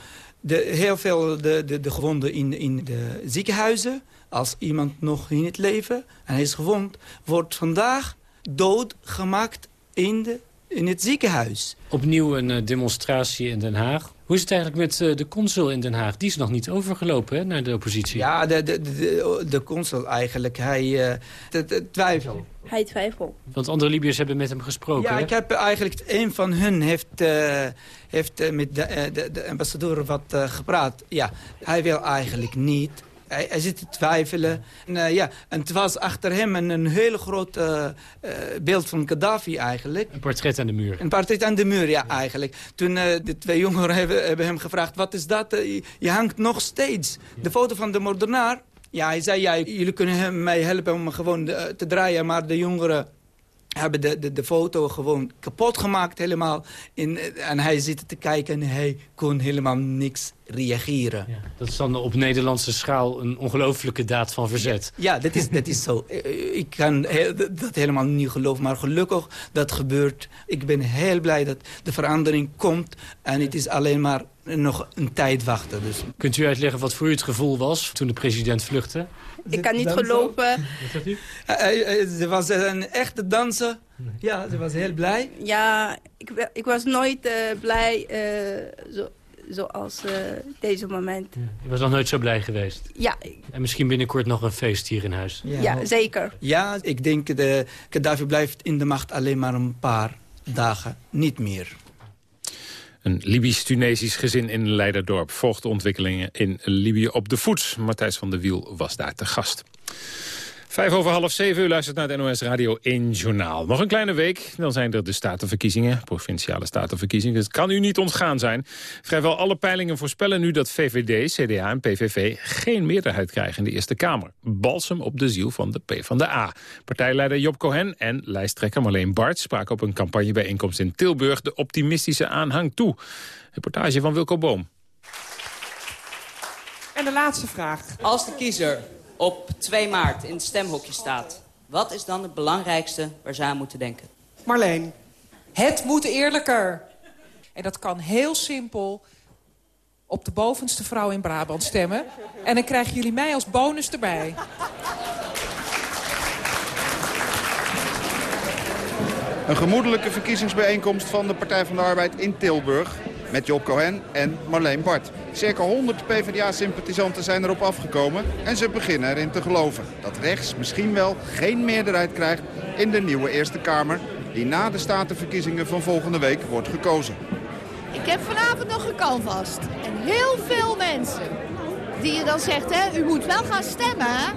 [SPEAKER 34] De, heel veel de, de, de gewonden in, in de ziekenhuizen... als iemand nog in het leven en hij is gewond... wordt vandaag doodgemaakt in, de, in het ziekenhuis.
[SPEAKER 32] Opnieuw een uh, demonstratie in Den Haag. Hoe is het eigenlijk met uh, de consul in Den Haag? Die is nog niet overgelopen hè, naar de oppositie.
[SPEAKER 34] Ja, de, de, de, de consul eigenlijk, hij uh, twijfelt.
[SPEAKER 33] Hij twijfelt.
[SPEAKER 32] Want andere Libiërs hebben met hem gesproken,
[SPEAKER 34] Ja,
[SPEAKER 32] hè?
[SPEAKER 34] ik heb eigenlijk... Een van hun heeft, uh, heeft met de, de, de ambassadeur wat gepraat. Ja, hij wil eigenlijk niet Hij, hij zit te twijfelen. En, eh, ja, en het was achter hem een, een hele groot eh, eh, beeld van Gaddafi eigenlijk.
[SPEAKER 32] Een portret aan de muur.
[SPEAKER 34] Een portret aan de muur, ja, eigenlijk. Toen de twee jongeren hebben, hebben hem gevraagd... wat is dat? Je, hangt nog steeds. De foto van de moordenaar... Ja, hij zei, ja, jullie kunnen hem, mij helpen om gewoon te draaien... maar de jongeren hebben de, de, de foto gewoon kapot gemaakt helemaal. In, en hij zit te kijken en hij kon helemaal niks reageren. Ja,
[SPEAKER 32] dat is dan op Nederlandse schaal een ongelofelijke daad van verzet.
[SPEAKER 34] Ja, dat, is, dat is zo. Ik kan dat helemaal niet geloven, maar gelukkig dat gebeurt. Ik ben heel blij dat de verandering komt en het is alleen maar nog een tijd wachten. Dus.
[SPEAKER 32] Kunt u uitleggen wat voor u het gevoel was toen de president vluchtte?
[SPEAKER 33] Ik kan niet geloven.
[SPEAKER 34] Wat zegt u? Ze was een echte danser. Ja, ze was heel blij.
[SPEAKER 33] Ja, ik, ik was nooit uh, blij uh, zo, zoals uh, deze moment. Ja,
[SPEAKER 32] je was nog nooit zo blij geweest?
[SPEAKER 33] Ja.
[SPEAKER 32] En misschien binnenkort nog een feest hier in huis?
[SPEAKER 33] Ja, ja zeker.
[SPEAKER 34] Ja, ik denk de Gaddafi blijft in de macht alleen maar een paar dagen, niet meer.
[SPEAKER 3] Een Libisch-Tunesisch gezin in Leiderdorp volgt de ontwikkelingen in Libië op de voet. Matthijs van der Wiel was daar te gast. Vijf over half zeven, u luistert naar het NOS Radio 1 Journaal. Nog een kleine week, dan zijn er de statenverkiezingen, provinciale statenverkiezingen. Het kan u niet ontgaan zijn. Vrijwel alle peilingen voorspellen nu dat VVD, CDA en PVV geen meerderheid krijgen in de Eerste Kamer. Balsem op de ziel van de PvdA. Partijleider Job Cohen en lijsttrekker Marleen Bart spraken op een campagnebijeenkomst in Tilburg de optimistische aanhang toe. Reportage van Wilco Boom.
[SPEAKER 35] En de laatste vraag.
[SPEAKER 36] Als de kiezer op 2 maart in het stemhokje staat... wat is dan het belangrijkste waar ze aan moeten denken?
[SPEAKER 35] Marleen. Het moet eerlijker. En dat kan heel simpel op de bovenste vrouw in Brabant stemmen. En dan krijgen jullie mij als bonus erbij.
[SPEAKER 21] Een gemoedelijke verkiezingsbijeenkomst van de Partij van de Arbeid in Tilburg met Job Cohen en Marleen Bart. Circa 100 PvdA-sympathisanten zijn erop afgekomen en ze beginnen erin te geloven dat rechts misschien wel geen meerderheid krijgt in de nieuwe Eerste Kamer die na de statenverkiezingen van volgende week wordt gekozen.
[SPEAKER 37] Ik heb vanavond nog gecanvast en heel veel mensen die je dan zegt, hè, u moet wel gaan stemmen,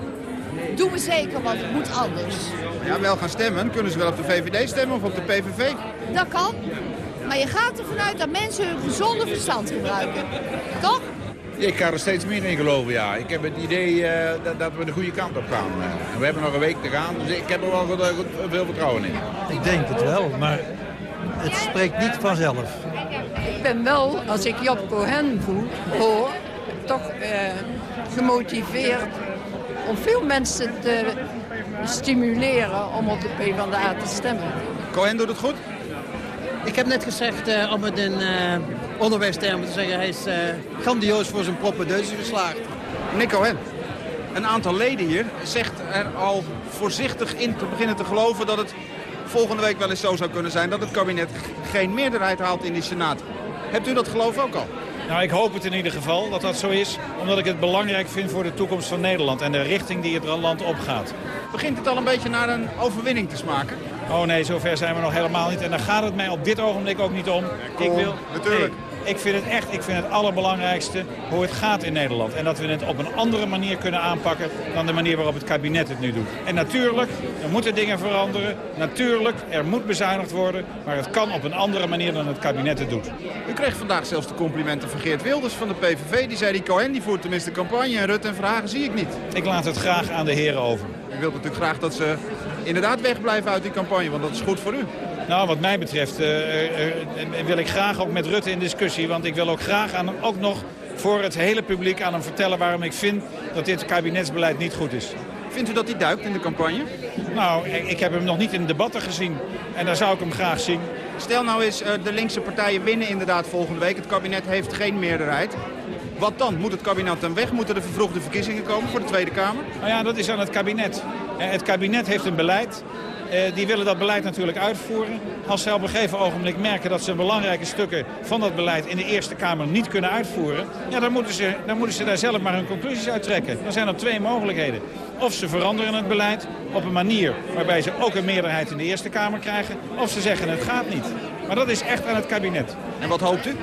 [SPEAKER 37] doen we zeker, want het moet anders.
[SPEAKER 21] Ja, wel gaan stemmen. Kunnen ze wel op de VVD stemmen of op de PVV?
[SPEAKER 37] Dat kan. Maar je gaat ervan uit dat mensen hun gezonde verstand gebruiken. Toch?
[SPEAKER 30] Ik ga er steeds meer in geloven, ja. Ik heb het idee eh, dat, dat, we de goede kant op gaan. Uh, we hebben nog een week te gaan, dus ik heb er wel veel vertrouwen in.
[SPEAKER 38] Ik denk het wel, maar het spreekt niet vanzelf.
[SPEAKER 37] Ik ben wel, als ik Job Cohen voel, hoor, toch uh, gemotiveerd om veel mensen te stimuleren om op de PvdA te stemmen.
[SPEAKER 21] Cohen doet het goed?
[SPEAKER 38] Ik heb net gezegd, uh, om het in uh, onderwijstermen te zeggen... hij is uh, grandioos voor zijn proppendeuze geslaagd.
[SPEAKER 21] Nico Hen, een aantal leden hier zegt er al voorzichtig in te beginnen te geloven... dat het volgende week wel eens zo zou kunnen zijn... dat het kabinet geen meerderheid haalt in die Senaat. Hebt u dat geloof ook al?
[SPEAKER 38] Nou, ik hoop het in ieder geval dat dat zo is. Omdat ik het belangrijk vind voor de toekomst van Nederland. En de richting die het land opgaat.
[SPEAKER 21] Begint het al een beetje naar een overwinning te smaken?
[SPEAKER 38] Oh nee, zover zijn we nog helemaal niet. En daar gaat het mij op dit ogenblik ook niet om.
[SPEAKER 21] ik wil, natuurlijk.
[SPEAKER 38] ik vind het echt, ik vind het allerbelangrijkste hoe het gaat in Nederland. En dat we het op een andere manier kunnen aanpakken dan de manier waarop het kabinet het nu doet. En natuurlijk, er moeten dingen veranderen. Natuurlijk, er moet bezuinigd worden. Maar het kan op een andere manier dan het kabinet het doet.
[SPEAKER 21] U kreeg vandaag zelfs de complimenten van Geert Wilders van de PVV. Die zei, die Cohen die voert tenminste campagne en Rutte en Vragen zie ik niet.
[SPEAKER 38] Ik laat het graag aan de heren over.
[SPEAKER 21] U wilt natuurlijk graag dat ze inderdaad wegblijven uit die campagne, want dat is goed voor u.
[SPEAKER 38] Nou, wat mij betreft uh, uh, wil ik graag ook met Rutte in discussie. Want ik wil ook graag aan hem, ook nog voor het hele publiek aan hem vertellen waarom ik vind dat dit kabinetsbeleid niet goed is.
[SPEAKER 21] Vindt u dat hij duikt in de campagne?
[SPEAKER 38] Nou, ik heb hem nog niet in debatten gezien. En daar zou ik hem graag zien.
[SPEAKER 21] Stel nou eens, de linkse partijen winnen inderdaad volgende week. Het kabinet heeft geen meerderheid. Wat dan? Moet het kabinet dan weg? Moeten er vervroegde verkiezingen komen voor de Tweede Kamer?
[SPEAKER 38] Nou ja, dat is aan het kabinet. Het kabinet heeft een beleid. Die willen dat beleid natuurlijk uitvoeren. Als ze op een gegeven ogenblik merken dat ze belangrijke stukken van dat beleid in de Eerste Kamer niet kunnen uitvoeren... Ja, dan, moeten ze, dan moeten ze daar zelf maar hun conclusies uit trekken. Dan zijn er twee mogelijkheden. Of ze veranderen het beleid op een manier waarbij ze ook een meerderheid in de Eerste Kamer krijgen... of ze zeggen het gaat niet. Maar dat is echt aan het kabinet.
[SPEAKER 21] En wat hoopt u?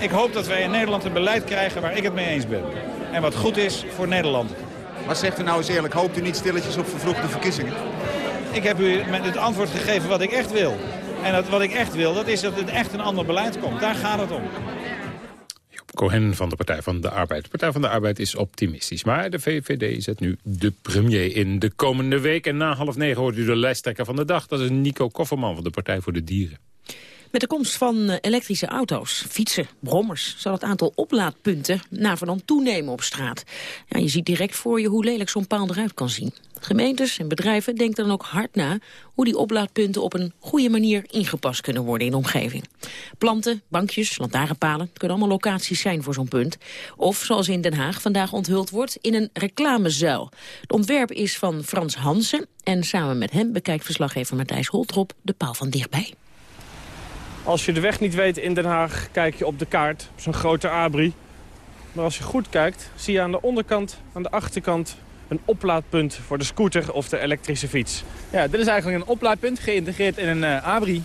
[SPEAKER 38] Ik hoop dat wij in Nederland een beleid krijgen waar ik het mee eens ben. en wat goed is voor Nederland.
[SPEAKER 39] Maar zegt u nou eens eerlijk, hoopt u niet stilletjes op vervroegde verkiezingen?
[SPEAKER 38] Ik heb u met het antwoord gegeven wat ik echt wil. En dat, wat ik echt wil, dat is dat het echt een ander beleid komt. Daar gaat het om.
[SPEAKER 3] Cohen van de Partij van de Arbeid. De Partij van de Arbeid is optimistisch. Maar de VVD zet nu de premier in de komende week. En na half negen hoort u de lijsttrekker van de dag. Dat is Nico Kofferman van de Partij voor de Dieren.
[SPEAKER 4] Met de komst van eh, elektrische auto's, fietsen, brommers... zal het aantal oplaadpunten navenant toenemen op straat. Ja, je ziet direct voor je hoe lelijk zo'n paal eruit kan zien. Gemeentes en bedrijven denken dan ook hard na... hoe die oplaadpunten op een goede manier ingepast kunnen worden in de omgeving. Planten, bankjes, lantaarnpalen kunnen allemaal locaties zijn voor zo'n punt. Of, zoals in Den Haag vandaag onthuld wordt, in een reclamezuil. Het ontwerp is van Frans Hansen... en samen met hem bekijkt verslaggever Matthijs Holtrop de paal van dichtbij.
[SPEAKER 40] Als je de weg niet weet in Den Haag, kijk je op de kaart, zo'n grote abri. Maar als je goed kijkt, zie je aan de onderkant, aan de achterkant... een oplaadpunt voor de scooter of de elektrische fiets.
[SPEAKER 41] Ja, dit is eigenlijk een oplaadpunt, geïntegreerd in een uh, abri.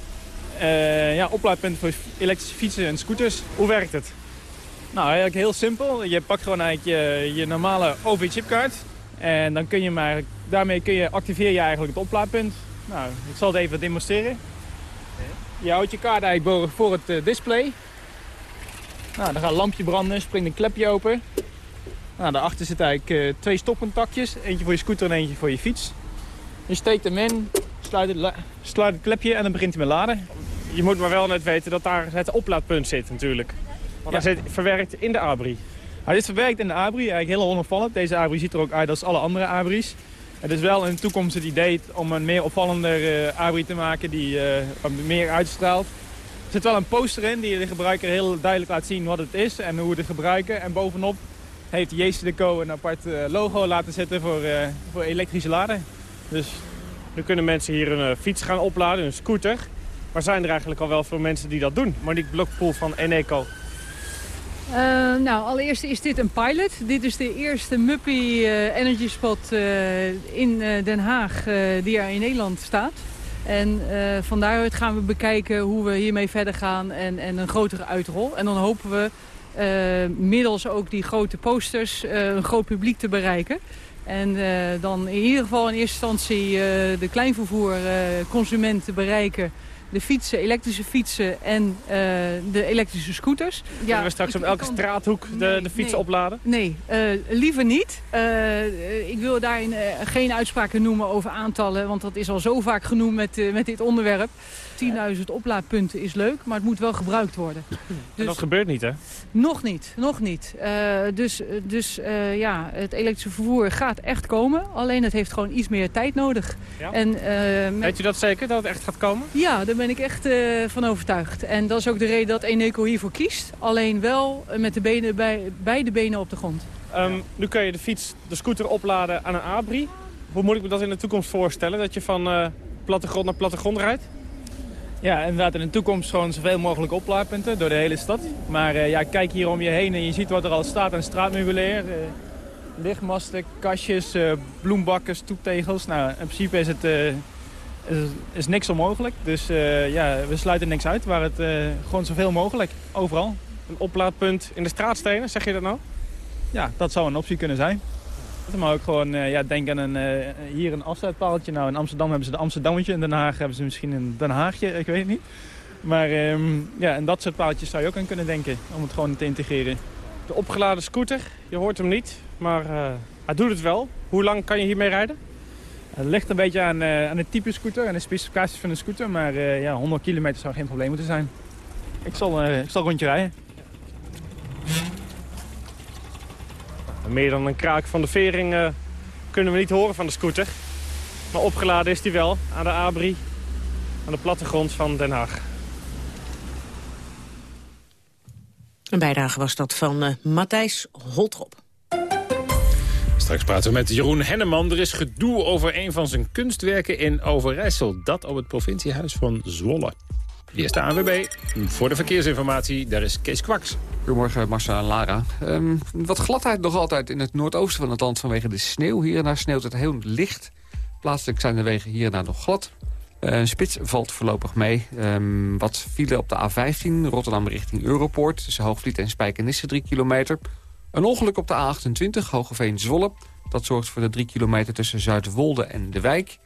[SPEAKER 41] Uh, ja, oplaadpunt voor elektrische fietsen en scooters.
[SPEAKER 40] Hoe werkt het?
[SPEAKER 41] Nou, eigenlijk heel simpel. Je pakt gewoon eigenlijk je, je normale OV-chipkaart. En dan kun je maar, daarmee kun je, activeer je eigenlijk het oplaadpunt. Nou, ik zal het even demonstreren. Je houdt je kaart eigenlijk voor het eh, display. Nou, dan gaat een lampje branden, springt een klepje open. Nou, daarachter zitten eigenlijk uh, twee stopcontactjes. Eentje voor je scooter en eentje voor je fiets. Je steekt hem in, sluit het, sluit het klepje en dan begint hij met laden.
[SPEAKER 40] Je moet maar wel net weten dat daar het oplaadpunt zit natuurlijk. Want ja. zit verwerkt in de abri.
[SPEAKER 41] Hij is verwerkt in de abri, eigenlijk heel onopvallend. Deze abri ziet er ook uit als alle andere abris. Het is wel in de toekomst het idee om een meer opvallender uh, abri te maken die uh, meer uitstraalt. Er zit wel een poster in die de gebruiker heel duidelijk laat zien wat het is en hoe we het gebruiken. En bovenop heeft JC Deco een apart uh, logo laten zetten voor, voor elektrische laden.
[SPEAKER 40] Dus nu kunnen mensen hier een fiets gaan opladen, een scooter. Maar zijn er eigenlijk al wel veel mensen die dat doen? Monique Blokpoel van Eneco.
[SPEAKER 42] Uh, nou, allereerst is dit een pilot. Dit is de eerste Muppy uh, Energy Spot uh, in Den Haag die er in Nederland staat. En van daaruit gaan we bekijken hoe we hiermee verder gaan en, en een grotere uitrol. En dan hopen we middels ook die grote posters een groot publiek te bereiken. En dan in ieder geval in eerste instantie de kleinvervoerconsumenten bereiken de fietsen, elektrische fietsen en uh, de elektrische scooters.
[SPEAKER 40] Kunnen we straks op elke straathoek de,
[SPEAKER 42] nee,
[SPEAKER 40] de fietsen
[SPEAKER 42] nee,
[SPEAKER 40] opladen?
[SPEAKER 42] Nee, uh, liever niet. Uh, ik wil daarin geen uitspraken noemen over aantallen, want dat is al zo vaak genoemd met, met dit onderwerp. 10.000 oplaadpunten is leuk, maar het moet wel gebruikt worden.
[SPEAKER 40] Dus, en dat gebeurt niet, hè?
[SPEAKER 42] Nog niet, nog niet. Uh, dus dus uh, ja, het elektrische vervoer gaat echt komen. Alleen het heeft gewoon iets meer tijd nodig.
[SPEAKER 40] Ja? En, uh, met... Weet u dat zeker, dat het echt gaat komen?
[SPEAKER 42] Ja, daar ben ik echt van overtuigd. En dat is ook de reden dat Eneco hiervoor kiest. Alleen wel met de benen bij, beide benen op de grond.
[SPEAKER 40] Um, nu kun je de fiets, de scooter opladen aan een abri. Hoe moet ik me dat in de toekomst voorstellen? Dat je van plattegrond naar plattegrond rijdt?
[SPEAKER 41] Ja, inderdaad in de toekomst gewoon zoveel mogelijk oplaadpunten door de hele stad. Maar uh, ja, kijk hier om je heen en je ziet wat er al staat aan straatmeubilair. Uh, lichtmasten, kastjes, uh, bloembakken, stoeptegels. Nou, in principe is het is, is niks onmogelijk. Dus ja, we sluiten niks uit, waar het gewoon zoveel mogelijk, overal.
[SPEAKER 40] Een oplaadpunt in de straatstenen, zeg je dat nou?
[SPEAKER 41] Ja, dat zou een optie kunnen zijn. Maar ook gewoon, uh, ja, denk aan een, uh, hier een afsluitpaaltje. Nou, in Amsterdam hebben ze de Amsterdammetje. In Den Haag hebben ze misschien een Den Haagje, ik weet het niet. Maar um, ja, en dat soort paaltjes zou je ook aan kunnen denken, om het gewoon te integreren.
[SPEAKER 40] De opgeladen scooter, je hoort hem niet, maar uh, hij doet het wel. Hoe lang kan je hiermee rijden?
[SPEAKER 41] Het ligt een beetje aan, aan het type scooter en de specificaties van de scooter. Maar ja, 100 kilometer zou geen probleem moeten zijn. Ik zal, ik zal een rondje rijden.
[SPEAKER 40] Meer dan een kraak van de vering uh, kunnen we niet horen van de scooter. Maar opgeladen is die wel aan de abri, aan de plattegrond van Den Haag.
[SPEAKER 4] Een bijdrage was dat van uh, Matthijs Holtrop.
[SPEAKER 3] Straks praten we met Jeroen Henneman. Er is gedoe over een van zijn kunstwerken in Overijssel. Dat op het provinciehuis van Zwolle. Eerst de ANWB. Voor de verkeersinformatie, daar is Kees Kwaks.
[SPEAKER 29] Goedemorgen, Marcel en Lara. Um, wat gladheid nog altijd in het noordoosten van het land vanwege de sneeuw. Hier en daar sneeuwt het heel licht. Plaatselijk zijn de wegen hier en daar nog glad. Een spits valt voorlopig mee. Um, wat file op de A15, Rotterdam richting Europoort. Tussen Hoogvliet en Spijkenisse 3 kilometer. Een ongeluk op de A28, Hogeveen-Zwolle. Dat zorgt voor de 3 kilometer tussen Zuidwolde en De Wijk.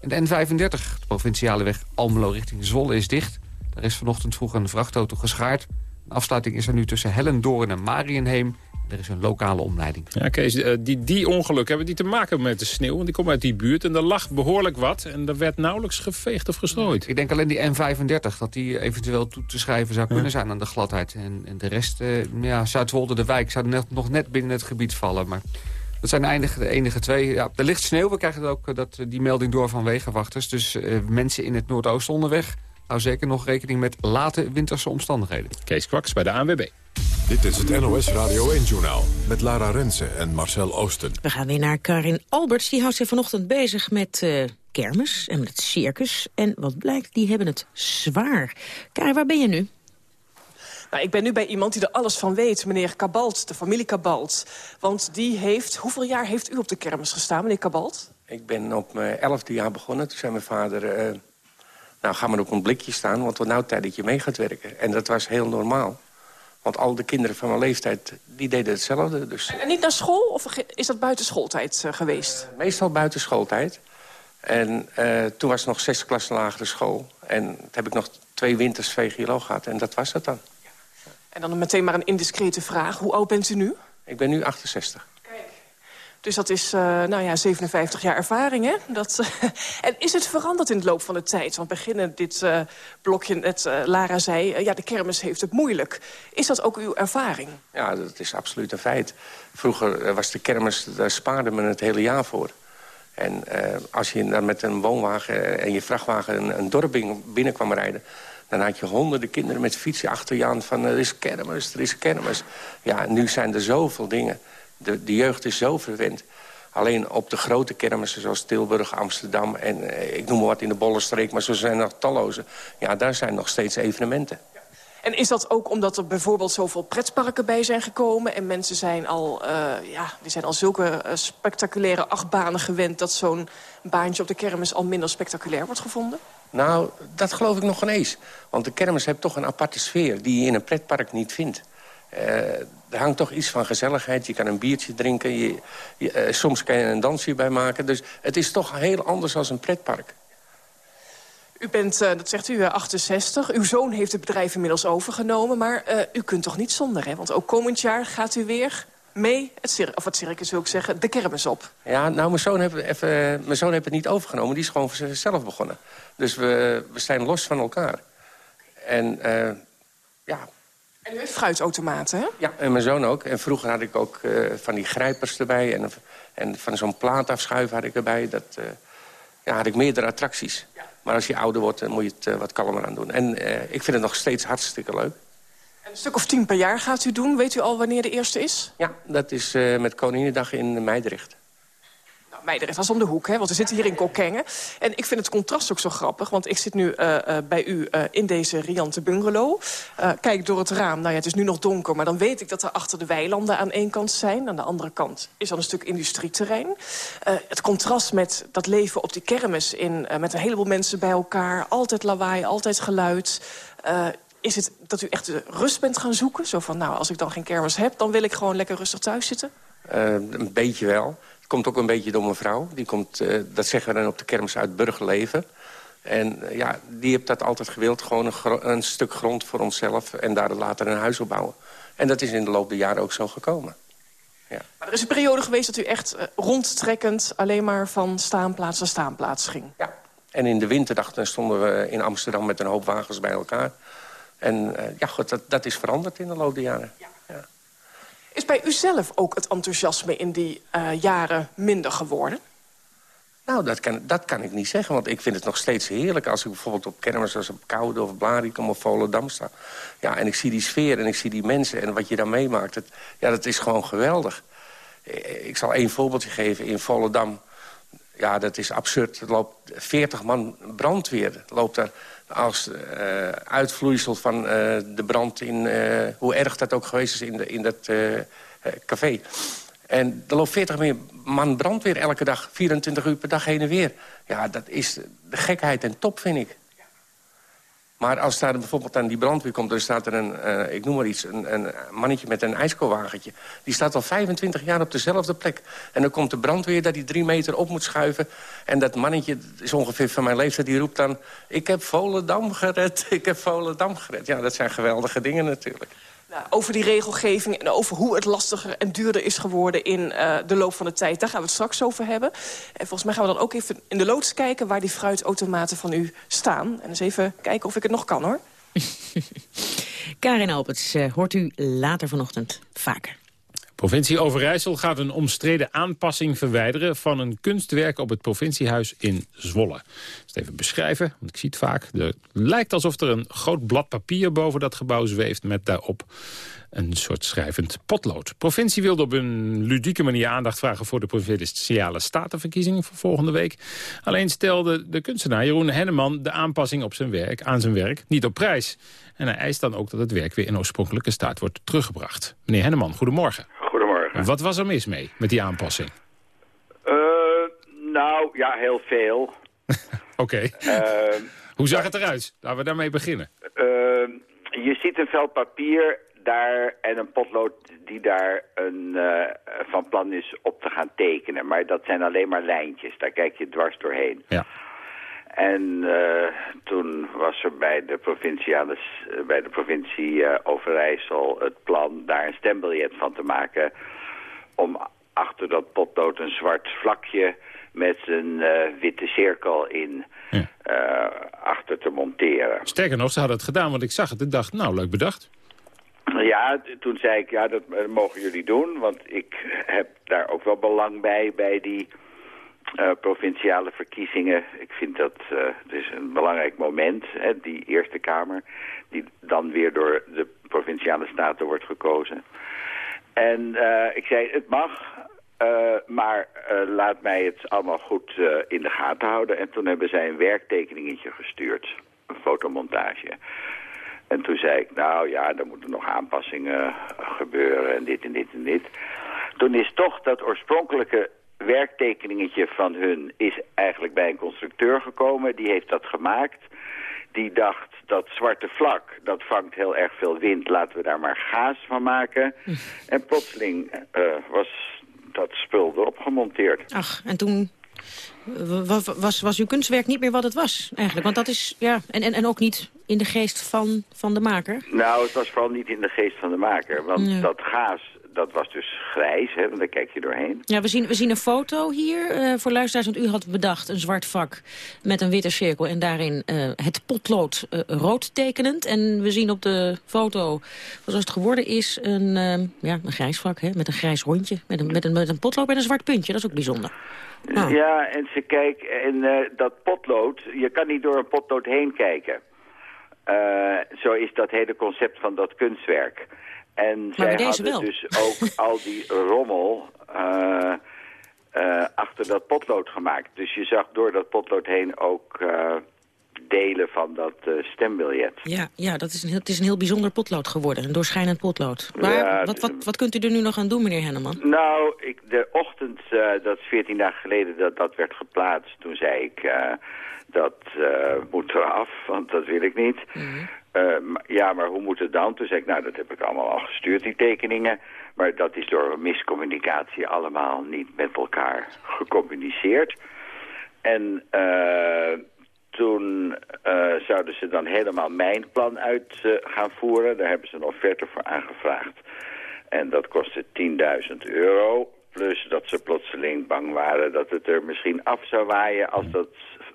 [SPEAKER 29] En de N35, de provinciale weg Almelo richting Zwolle, is dicht. Daar is vanochtend vroeg een vrachtauto geschaard. Een afsluiting is er nu tussen Hellendoorn en Marienheem. Er is een lokale omleiding.
[SPEAKER 3] Ja, Kees, eh, die, die ongeluk hebben die te maken met de sneeuw. Want die komt uit die buurt en er lag behoorlijk wat. En er werd nauwelijks geveegd of gestrooid.
[SPEAKER 29] Ik denk alleen die N35, dat die eventueel toe te schrijven zou kunnen zijn aan de gladheid. En, en de rest, uh, ja, Zuidwolde, de wijk, zou net, nog net binnen het gebied vallen. Maar dat zijn de enige, de enige twee. Ja, er ligt sneeuw, we krijgen ook eh, dat, die melding door van wegenwachters. Dus uh, mensen in het Noordoosten onderweg... hou zeker nog rekening met late winterse omstandigheden.
[SPEAKER 3] Kees Kwaks bij de ANWB.
[SPEAKER 30] Dit is het NOS Radio 1-journaal met Lara Rensen en Marcel Oosten.
[SPEAKER 4] We gaan weer naar Karin Alberts. Die houdt zich vanochtend bezig met uh, kermis en met het circus. En wat blijkt, die hebben het zwaar. Karin, waar ben je nu?
[SPEAKER 14] Nou, ik ben nu bij iemand die er alles van weet, meneer Kabalt, de familie Kabalt. Want die heeft, hoeveel jaar heeft u op de kermis gestaan, meneer Kabalt?
[SPEAKER 43] Ik ben op mijn elfde jaar begonnen. Toen zei mijn vader, uh, nou ga maar op een blikje staan, want wat nou tijd dat je mee gaat werken. En dat was heel normaal. Want al de kinderen van mijn leeftijd, die deden hetzelfde. Dus...
[SPEAKER 14] En niet naar school, of is dat buiten schooltijd uh, geweest?
[SPEAKER 43] Uh, meestal buiten schooltijd. En uh, toen was het nog zes klassen lagere school. En toen heb ik nog twee winters VGLO gehad. En dat was het dan.
[SPEAKER 14] En dan meteen maar een indiscrete vraag. Hoe oud bent u nu?
[SPEAKER 43] Ik ben nu 68.
[SPEAKER 14] Dus dat is uh, nou ja, 57 jaar ervaring, hè? Dat, uh, en is het veranderd in de loop van de tijd? Want beginnen dit uh, blokje, net Lara zei... ja, de kermis heeft het moeilijk. Is dat ook uw ervaring?
[SPEAKER 43] Ja, dat is absoluut een feit. Vroeger was de kermis, daar spaarde men het hele jaar voor. En als je dan met een woonwagen en je vrachtwagen een, een dorp binnen kwam rijden... dan had je honderden kinderen met fietsen achter je aan van... er is kermis, er is kermis. Ja, nu zijn er zoveel dingen... De, de jeugd is zo verwend. Alleen op de grote kermissen zoals Tilburg, Amsterdam... en eh, ik noem maar wat in de Bollenstreek, maar zo zijn er nog talloze. Ja, daar zijn nog steeds evenementen.
[SPEAKER 14] En is dat ook omdat er bijvoorbeeld zoveel pretparken bij zijn gekomen... en mensen zijn al, uh, ja, die zijn al zulke uh, spectaculaire achtbanen gewend... dat zo'n baantje op de kermis al minder spectaculair wordt gevonden?
[SPEAKER 43] Nou, dat geloof ik nog geen eens. Want de kermis heeft toch een aparte sfeer die je in een pretpark niet vindt. Uh, er hangt toch iets van gezelligheid. Je kan een biertje drinken. Je, je, uh, soms kan je een dansje bij maken. Dus het is toch heel anders dan een pretpark.
[SPEAKER 14] U bent, uh, dat zegt u, 68. Uw zoon heeft het bedrijf inmiddels overgenomen. Maar uh, u kunt toch niet zonder, hè? Want ook komend jaar gaat u weer mee, het circus, of het circus wil ik zeggen, de kermis op.
[SPEAKER 43] Ja, nou, mijn zoon heeft, even, mijn zoon heeft het niet overgenomen. Die is gewoon voor zichzelf begonnen. Dus we, we zijn los van elkaar. En ja,
[SPEAKER 14] en u heeft fruitautomaten, hè?
[SPEAKER 43] Ja, en mijn zoon ook. En vroeger had ik ook uh, van die grijpers erbij. En, en van zo'n plaat afschuiven had ik erbij. Dat uh, ja, had ik meerdere attracties. Ja. Maar als je ouder wordt, dan moet je het uh, wat kalmer aan doen. En ik vind het nog steeds hartstikke leuk.
[SPEAKER 14] En een stuk of tien per jaar gaat u doen. Weet u al wanneer de eerste is?
[SPEAKER 43] Ja, dat is met Koninginnedag in Meidrecht.
[SPEAKER 14] Meidrecht, dat is om de hoek, hè? want we zitten hier in Kokkengen. En ik vind het contrast ook zo grappig, want ik zit nu uh, uh, bij u uh, in deze riante bungalow. kijk door het raam, nou ja, het is nu nog donker... maar dan weet ik dat er achter de weilanden aan één kant zijn. Aan de andere kant is dan een stuk industrieterrein. het contrast met dat leven op die kermis... In, met een heleboel mensen bij elkaar, altijd lawaai, altijd geluid... is het dat u echt de rust bent gaan zoeken? Zo van, nou, als ik dan geen kermis heb... dan wil ik gewoon lekker rustig thuis zitten?
[SPEAKER 43] een beetje wel komt ook een beetje door mijn vrouw. Die komt, uh, dat zeggen we dan op de kermis uit Burgerleven. En uh, ja, die heeft dat altijd gewild. Gewoon een, een, stuk grond voor onszelf en daar later een huis op bouwen. En dat is in de loop der jaren ook zo gekomen. Ja.
[SPEAKER 14] Maar er is een periode geweest dat u echt uh, rondtrekkend... alleen maar van staanplaats naar staanplaats ging.
[SPEAKER 43] Ja, en in de winterdag stonden we in Amsterdam met een hoop wagens bij elkaar. En ja, goed, dat, dat is veranderd in de loop der jaren. Ja.
[SPEAKER 14] Is bij u zelf ook het enthousiasme in die uh, jaren minder geworden?
[SPEAKER 43] Nou, dat kan, dat kan ik niet zeggen, want ik vind het nog steeds heerlijk... als ik bijvoorbeeld op kermis als op Koude of Blarikum of Volendam sta. Ja, en ik zie die sfeer en ik zie die mensen en wat je daar meemaakt. Het, ja, dat is gewoon geweldig. Ik zal één voorbeeldje geven. In Volendam, ja, dat is absurd. Er loopt 40 man brandweer loopt daar als uh, uitvloeisel van uh, de brand in... Uh, hoe erg dat ook geweest is in, de, in dat café. En er loopt 40 man brandweer elke dag, 24 uur per dag heen en weer. Ja, dat is de gekheid en top, vind ik. Maar als daar bijvoorbeeld aan die brandweer komt... dan staat er een, uh, ik noem maar iets, een, een mannetje met een ijskoolwagentje. Die staat al 25 jaar op dezelfde plek. En dan komt de brandweer dat hij drie meter op moet schuiven. En dat mannetje is ongeveer van mijn leeftijd, die roept dan... ik heb Volendam gered, ik heb Volendam gered. Ja, dat zijn geweldige dingen natuurlijk.
[SPEAKER 44] Nou, over die regelgeving en over hoe het lastiger en duurder is geworden in uh, de loop van de tijd. Daar gaan we het straks over hebben. En volgens mij gaan we dan ook even in de loods kijken waar die fruitautomaten van u staan. En eens even kijken of ik het nog kan hoor.
[SPEAKER 4] Karin Alberts uh, hoort u later vanochtend vaker.
[SPEAKER 3] Provincie Overijssel gaat een omstreden aanpassing verwijderen... van een kunstwerk op het provinciehuis in Zwolle. Ik het even beschrijven, want ik zie het vaak. Het lijkt alsof er een groot blad papier boven dat gebouw zweeft... met daarop een soort schrijvend potlood. Provincie wilde op een ludieke manier aandacht vragen... voor de provinciale statenverkiezingen voor volgende week. Alleen stelde de kunstenaar Jeroen Henneman de aanpassing op zijn werk, aan zijn werk niet op prijs. En hij eist dan ook dat het werk weer in oorspronkelijke staat wordt teruggebracht. Meneer Henneman, goedemorgen. Wat was er mis mee met die aanpassing?
[SPEAKER 45] Uh, nou, ja, heel veel.
[SPEAKER 3] Oké. Okay. Uh, Hoe zag het eruit? Laten we daarmee beginnen.
[SPEAKER 45] Uh, je ziet een vel papier daar en een potlood die daar een, uh, van plan is op te gaan tekenen. Maar dat zijn alleen maar lijntjes. Daar kijk je dwars doorheen.
[SPEAKER 3] Ja.
[SPEAKER 45] En uh, toen was er bij de, provinciale, bij de provincie uh, Overijssel het plan daar een stembiljet van te maken... om achter dat potlood een zwart vlakje met een uh, witte cirkel in ja. achter te monteren.
[SPEAKER 3] Sterker nog, ze hadden het gedaan, want ik zag het en dacht, nou, leuk bedacht.
[SPEAKER 45] Ja, toen zei ik, ja, dat mogen jullie doen, want ik heb daar ook wel belang bij, bij die... Uh, provinciale verkiezingen. Ik vind dat het is een belangrijk moment, hè, die Eerste Kamer, die dan weer door de provinciale staten wordt gekozen. En uh, ik zei, het mag, maar laat mij het allemaal goed in de gaten houden. En toen hebben zij een werktekeningetje gestuurd, een fotomontage. En toen zei ik, nou ja, er moeten nog aanpassingen gebeuren en dit en dit en dit. Toen is toch dat oorspronkelijke werktekeningetje van hun is eigenlijk bij een constructeur gekomen. Die heeft dat gemaakt. Die dacht, dat zwarte vlak, dat vangt heel erg veel wind. Laten we daar maar gaas van maken. En plotseling uh, was dat spul erop gemonteerd.
[SPEAKER 4] Ach, en toen was, was uw kunstwerk niet meer wat het was, eigenlijk? Want dat is, ja, en, en, en ook niet in de geest van, van de maker?
[SPEAKER 45] Nou, het was vooral niet in de geest van de maker. Want dat gaas, dat was dus grijs, hè, want daar kijk je doorheen.
[SPEAKER 4] Ja, we zien, we zien een foto hier uh, voor luisteraars, want u had bedacht een zwart vak met een witte cirkel en daarin uh, het potlood uh, rood tekenend. En we zien op de foto, zoals het geworden is, een, ja, een grijs vak hè, met een grijs rondje, met een, met, een, met een potlood met een zwart puntje. Dat is ook bijzonder.
[SPEAKER 45] Oh. Ja, en ze kijkt, en dat potlood, je kan niet door een potlood heen kijken. zo is dat hele concept van dat kunstwerk. En zij hadden wel. dus ook al die rommel uh, uh, achter dat potlood gemaakt. Dus je zag door dat potlood heen ook uh, delen van dat stembiljet.
[SPEAKER 4] Ja, ja dat is een heel, het is een heel bijzonder potlood geworden, een doorschijnend potlood. Maar ja, wat, wat, wat kunt u er nu nog aan doen, meneer Henneman?
[SPEAKER 45] Nou, ik, de ochtend, dat is 14 dagen geleden dat dat werd geplaatst, toen zei ik... dat moet eraf, want dat wil ik niet. Mm -hmm. Uh, ja, maar hoe moet het dan? Toen zei ik, nou, dat heb ik allemaal al gestuurd, die tekeningen. Maar dat is door miscommunicatie allemaal niet met elkaar gecommuniceerd. En uh, toen uh, zouden ze dan helemaal mijn plan uit gaan voeren. Daar hebben ze een offerte voor aangevraagd. En dat kostte 10.000 euro. Plus dat ze plotseling bang waren dat het er misschien af zou waaien als dat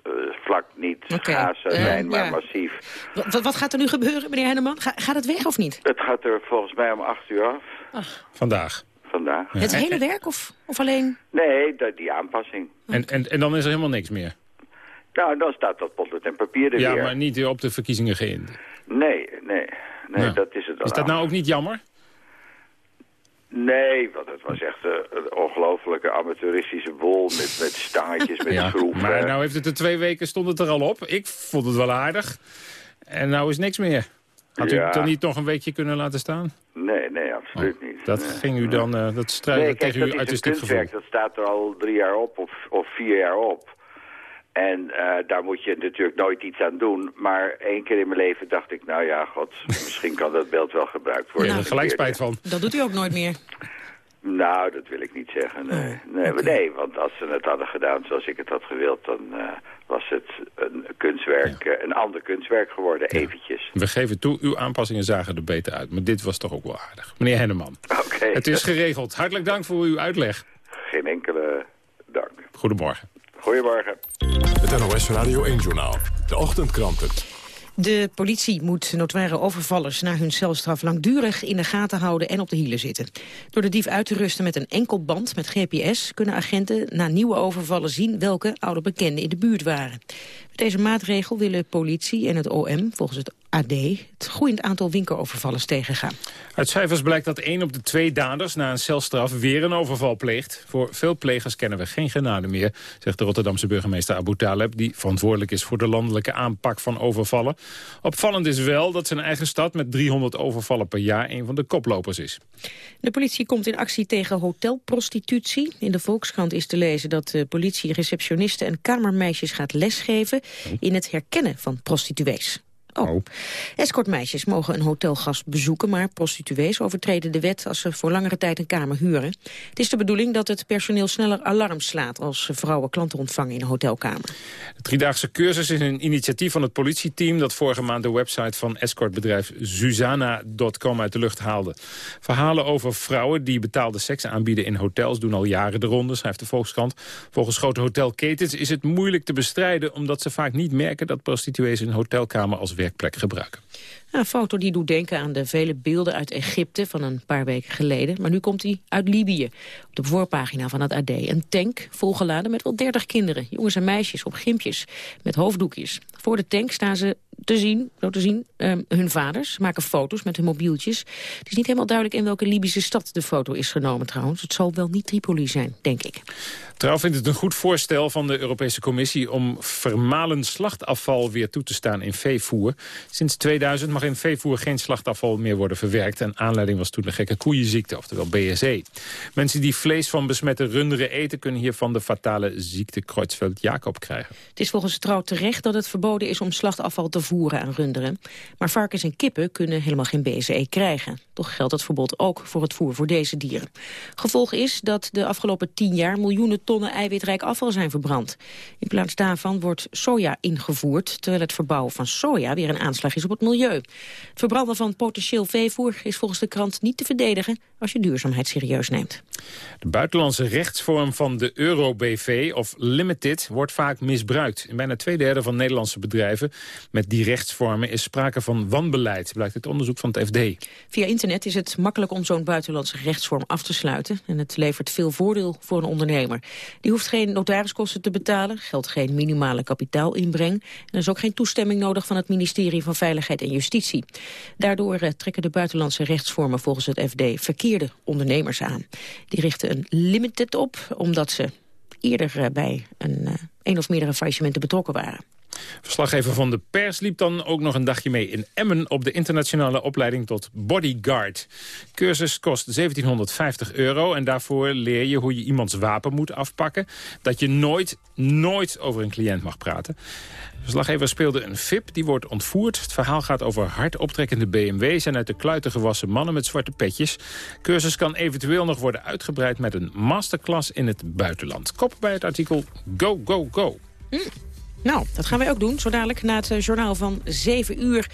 [SPEAKER 45] uh, vlak niet okay. gaas zou zijn, uh, maar ja. massief.
[SPEAKER 4] Wat, wat, gaat er nu gebeuren, meneer Henneman? Ga, gaat het weg of niet?
[SPEAKER 45] Het gaat er volgens mij om acht uur af.
[SPEAKER 3] Ach. Vandaag?
[SPEAKER 45] Vandaag.
[SPEAKER 4] Ja. Het hele werk of, of alleen?
[SPEAKER 45] Nee, dat, die aanpassing.
[SPEAKER 3] En, en, en dan is er helemaal niks meer?
[SPEAKER 45] Nou, dan staat dat potlood en papier er
[SPEAKER 3] ja,
[SPEAKER 45] weer.
[SPEAKER 3] Ja, maar niet op de verkiezingen geïnd.
[SPEAKER 45] Nee, nee. nee nou. dat is het
[SPEAKER 3] Is dat nou ook niet jammer?
[SPEAKER 45] Nee, want het was echt een, een ongelofelijke amateuristische bol met, met stangetjes, met
[SPEAKER 3] ja,
[SPEAKER 45] schroeven.
[SPEAKER 3] Maar nou heeft het er twee weken, stond het er al op. Ik vond het wel aardig. En nou is niks meer. Had ja. u het dan niet nog een weekje kunnen laten staan?
[SPEAKER 45] Nee, nee, absoluut
[SPEAKER 3] oh,
[SPEAKER 45] niet.
[SPEAKER 3] Dat
[SPEAKER 45] nee.
[SPEAKER 3] ging u dan, uh, dat strijdt
[SPEAKER 45] nee,
[SPEAKER 3] tegen u uit
[SPEAKER 45] een kunstwerk, dat staat er al drie jaar op of, of vier jaar op. En uh, daar moet je natuurlijk nooit iets aan doen. Maar één keer in mijn leven dacht ik, nou ja, god, misschien kan dat beeld wel gebruikt worden.
[SPEAKER 3] Ja, er gelijk spijt van.
[SPEAKER 4] Dat doet u ook nooit meer.
[SPEAKER 45] Nou, dat wil ik niet zeggen. Nee, nee, okay. nee want als ze het hadden gedaan zoals ik het had gewild... dan uh, was het een kunstwerk, ja. uh, een ander kunstwerk geworden, ja. eventjes.
[SPEAKER 3] We geven toe, uw aanpassingen zagen er beter uit. Maar dit was toch ook wel aardig. Meneer Henneman,
[SPEAKER 45] okay.
[SPEAKER 3] het is geregeld. Hartelijk dank voor uw uitleg.
[SPEAKER 45] Geen enkele dank.
[SPEAKER 3] Goedemorgen.
[SPEAKER 45] Goedemorgen.
[SPEAKER 2] Het NOS Radio 1-journaal. De ochtendkranten.
[SPEAKER 4] De politie moet notoire overvallers na hun celstraf langdurig in de gaten houden en op de hielen zitten. Door de dief uit te rusten met een enkel band met GPS kunnen agenten na nieuwe overvallen zien welke oude bekenden in de buurt waren. Met deze maatregel willen politie en het OM, volgens het AD, het groeiend aantal winkelovervallers tegengaan.
[SPEAKER 3] Uit cijfers blijkt dat één op de twee daders na een celstraf weer een overval pleegt. Voor veel plegers kennen we geen genade meer, zegt de Rotterdamse burgemeester Abu Taleb, die verantwoordelijk is voor de landelijke aanpak van overvallen. Opvallend is wel dat zijn eigen stad met 300 overvallen per jaar een van de koplopers is.
[SPEAKER 4] De politie komt in actie tegen hotelprostitutie. In de Volkskrant is te lezen dat de politie receptionisten en kamermeisjes gaat lesgeven in het herkennen van prostituees. Oh. Escortmeisjes mogen een hotelgast bezoeken, maar prostituees overtreden de wet als ze voor langere tijd een kamer huren. Het is de bedoeling dat het personeel sneller alarm slaat als vrouwen klanten ontvangen in een hotelkamer.
[SPEAKER 3] De driedaagse cursus is een initiatief van het politieteam dat vorige maand de website van escortbedrijf Susanna.com uit de lucht haalde. Verhalen over vrouwen die betaalde seks aanbieden in hotels doen al jaren de ronde, schrijft de Volkskrant. Volgens grote hotelketens is het moeilijk te bestrijden omdat ze vaak niet merken dat prostituees een hotelkamer als werkplek gebruiken.
[SPEAKER 4] Een foto die doet denken aan de vele beelden uit Egypte van een paar weken geleden. Maar nu komt hij uit Libië. Op de voorpagina van het AD. Een tank volgeladen met wel 30 kinderen. Jongens en meisjes op gimpjes met hoofddoekjes. Voor de tank staan ze te zien, zo te zien, uh, hun vaders maken foto's met hun mobieltjes. Het is niet helemaal duidelijk in welke Libische stad de foto is genomen trouwens. Het zal wel niet Tripoli zijn, denk ik.
[SPEAKER 3] Trouw vindt het een goed voorstel van de Europese Commissie... om vermalen slachtafval weer toe te staan in veevoer. Sinds 2000 mag in veevoer geen slachtafval meer worden verwerkt. En aanleiding was toen de gekke koeienziekte, oftewel BSE. Mensen die vlees van besmette runderen eten... kunnen hiervan de fatale ziekte Creutzfeldt-Jakob krijgen.
[SPEAKER 4] Het is volgens Trouw terecht dat het verboden is om slachtafval te voeren aan runderen. Maar varkens en kippen kunnen helemaal geen BSE krijgen. Toch geldt het verbod ook voor het voer voor deze dieren. Gevolg is dat de afgelopen tien jaar miljoenen tonnen eiwitrijk afval zijn verbrand. In plaats daarvan wordt soja ingevoerd, terwijl het verbouwen van soja weer een aanslag is op het milieu. Het verbranden van potentieel veevoer is volgens de krant niet te verdedigen als je duurzaamheid serieus neemt.
[SPEAKER 3] De buitenlandse rechtsvorm van de Euro-BV of Limited wordt vaak misbruikt. In bijna twee derde van Nederlandse bedrijven met die rechtsvormen is sprake van wanbeleid, blijkt het onderzoek van het FD.
[SPEAKER 4] Via internet is het makkelijk om zo'n buitenlandse rechtsvorm af te sluiten en het levert veel voordeel voor een ondernemer. Die hoeft geen notariskosten te betalen, geldt geen minimale kapitaalinbreng en er is ook geen toestemming nodig van het ministerie van Veiligheid en Justitie. Daardoor uh, trekken de buitenlandse rechtsvormen volgens het FD verkeerde ondernemers aan. Die richten een limited op omdat ze eerder uh, bij een, uh, een of meerdere faillissementen betrokken waren.
[SPEAKER 3] Verslaggever van de pers liep dan ook nog een dagje mee in Emmen... op de internationale opleiding tot bodyguard. Cursus kost 1750 euro en daarvoor leer je hoe je iemands wapen moet afpakken. Dat je nooit, nooit over een cliënt mag praten. Verslaggever speelde een VIP, die wordt ontvoerd. Het verhaal gaat over hard optrekkende BMW's... en uit de kluiten gewassen mannen met zwarte petjes. Cursus kan eventueel nog worden uitgebreid met een masterclass in het buitenland. Kop bij het artikel Go, Go, Go.
[SPEAKER 4] Mm. Nou, dat gaan wij ook doen, zo dadelijk na het uh, journaal van 7 uur.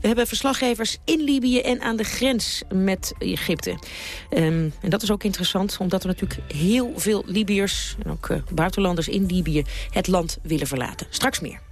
[SPEAKER 4] We hebben verslaggevers in Libië en aan de grens met Egypte. Um, en dat is ook interessant, omdat er natuurlijk heel veel Libiërs... en ook uh, buitenlanders in Libië het land willen verlaten. Straks meer.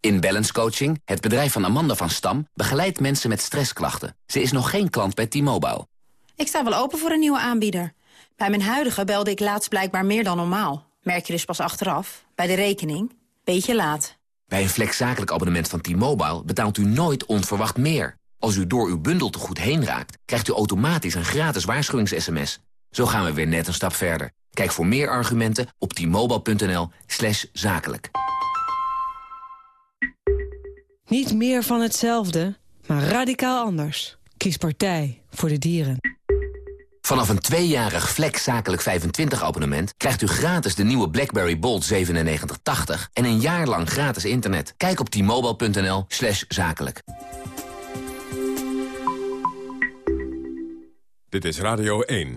[SPEAKER 46] In Balance Coaching, het bedrijf van Amanda van Stam... begeleidt mensen met stressklachten. Ze is nog geen klant bij T-Mobile.
[SPEAKER 47] Ik sta wel open voor een nieuwe aanbieder. Bij mijn huidige belde ik laatst blijkbaar meer dan normaal. Merk je dus pas achteraf, bij de rekening, beetje laat.
[SPEAKER 46] Bij een flexzakelijk abonnement van T-Mobile betaalt u nooit onverwacht meer. Als u door uw bundel te goed heen raakt, krijgt u automatisch een gratis waarschuwings-sms. Zo gaan we weer net een stap verder. Kijk voor meer argumenten op t-mobile.nl slash zakelijk.
[SPEAKER 41] Niet meer van hetzelfde, maar radicaal anders. Kies partij voor de dieren.
[SPEAKER 46] Vanaf een tweejarig Flex Zakelijk 25 abonnement krijgt u gratis de nieuwe BlackBerry Bold 9780 en een jaar lang gratis internet. Kijk op t-mobile.nl slash zakelijk.
[SPEAKER 30] Dit is Radio 1.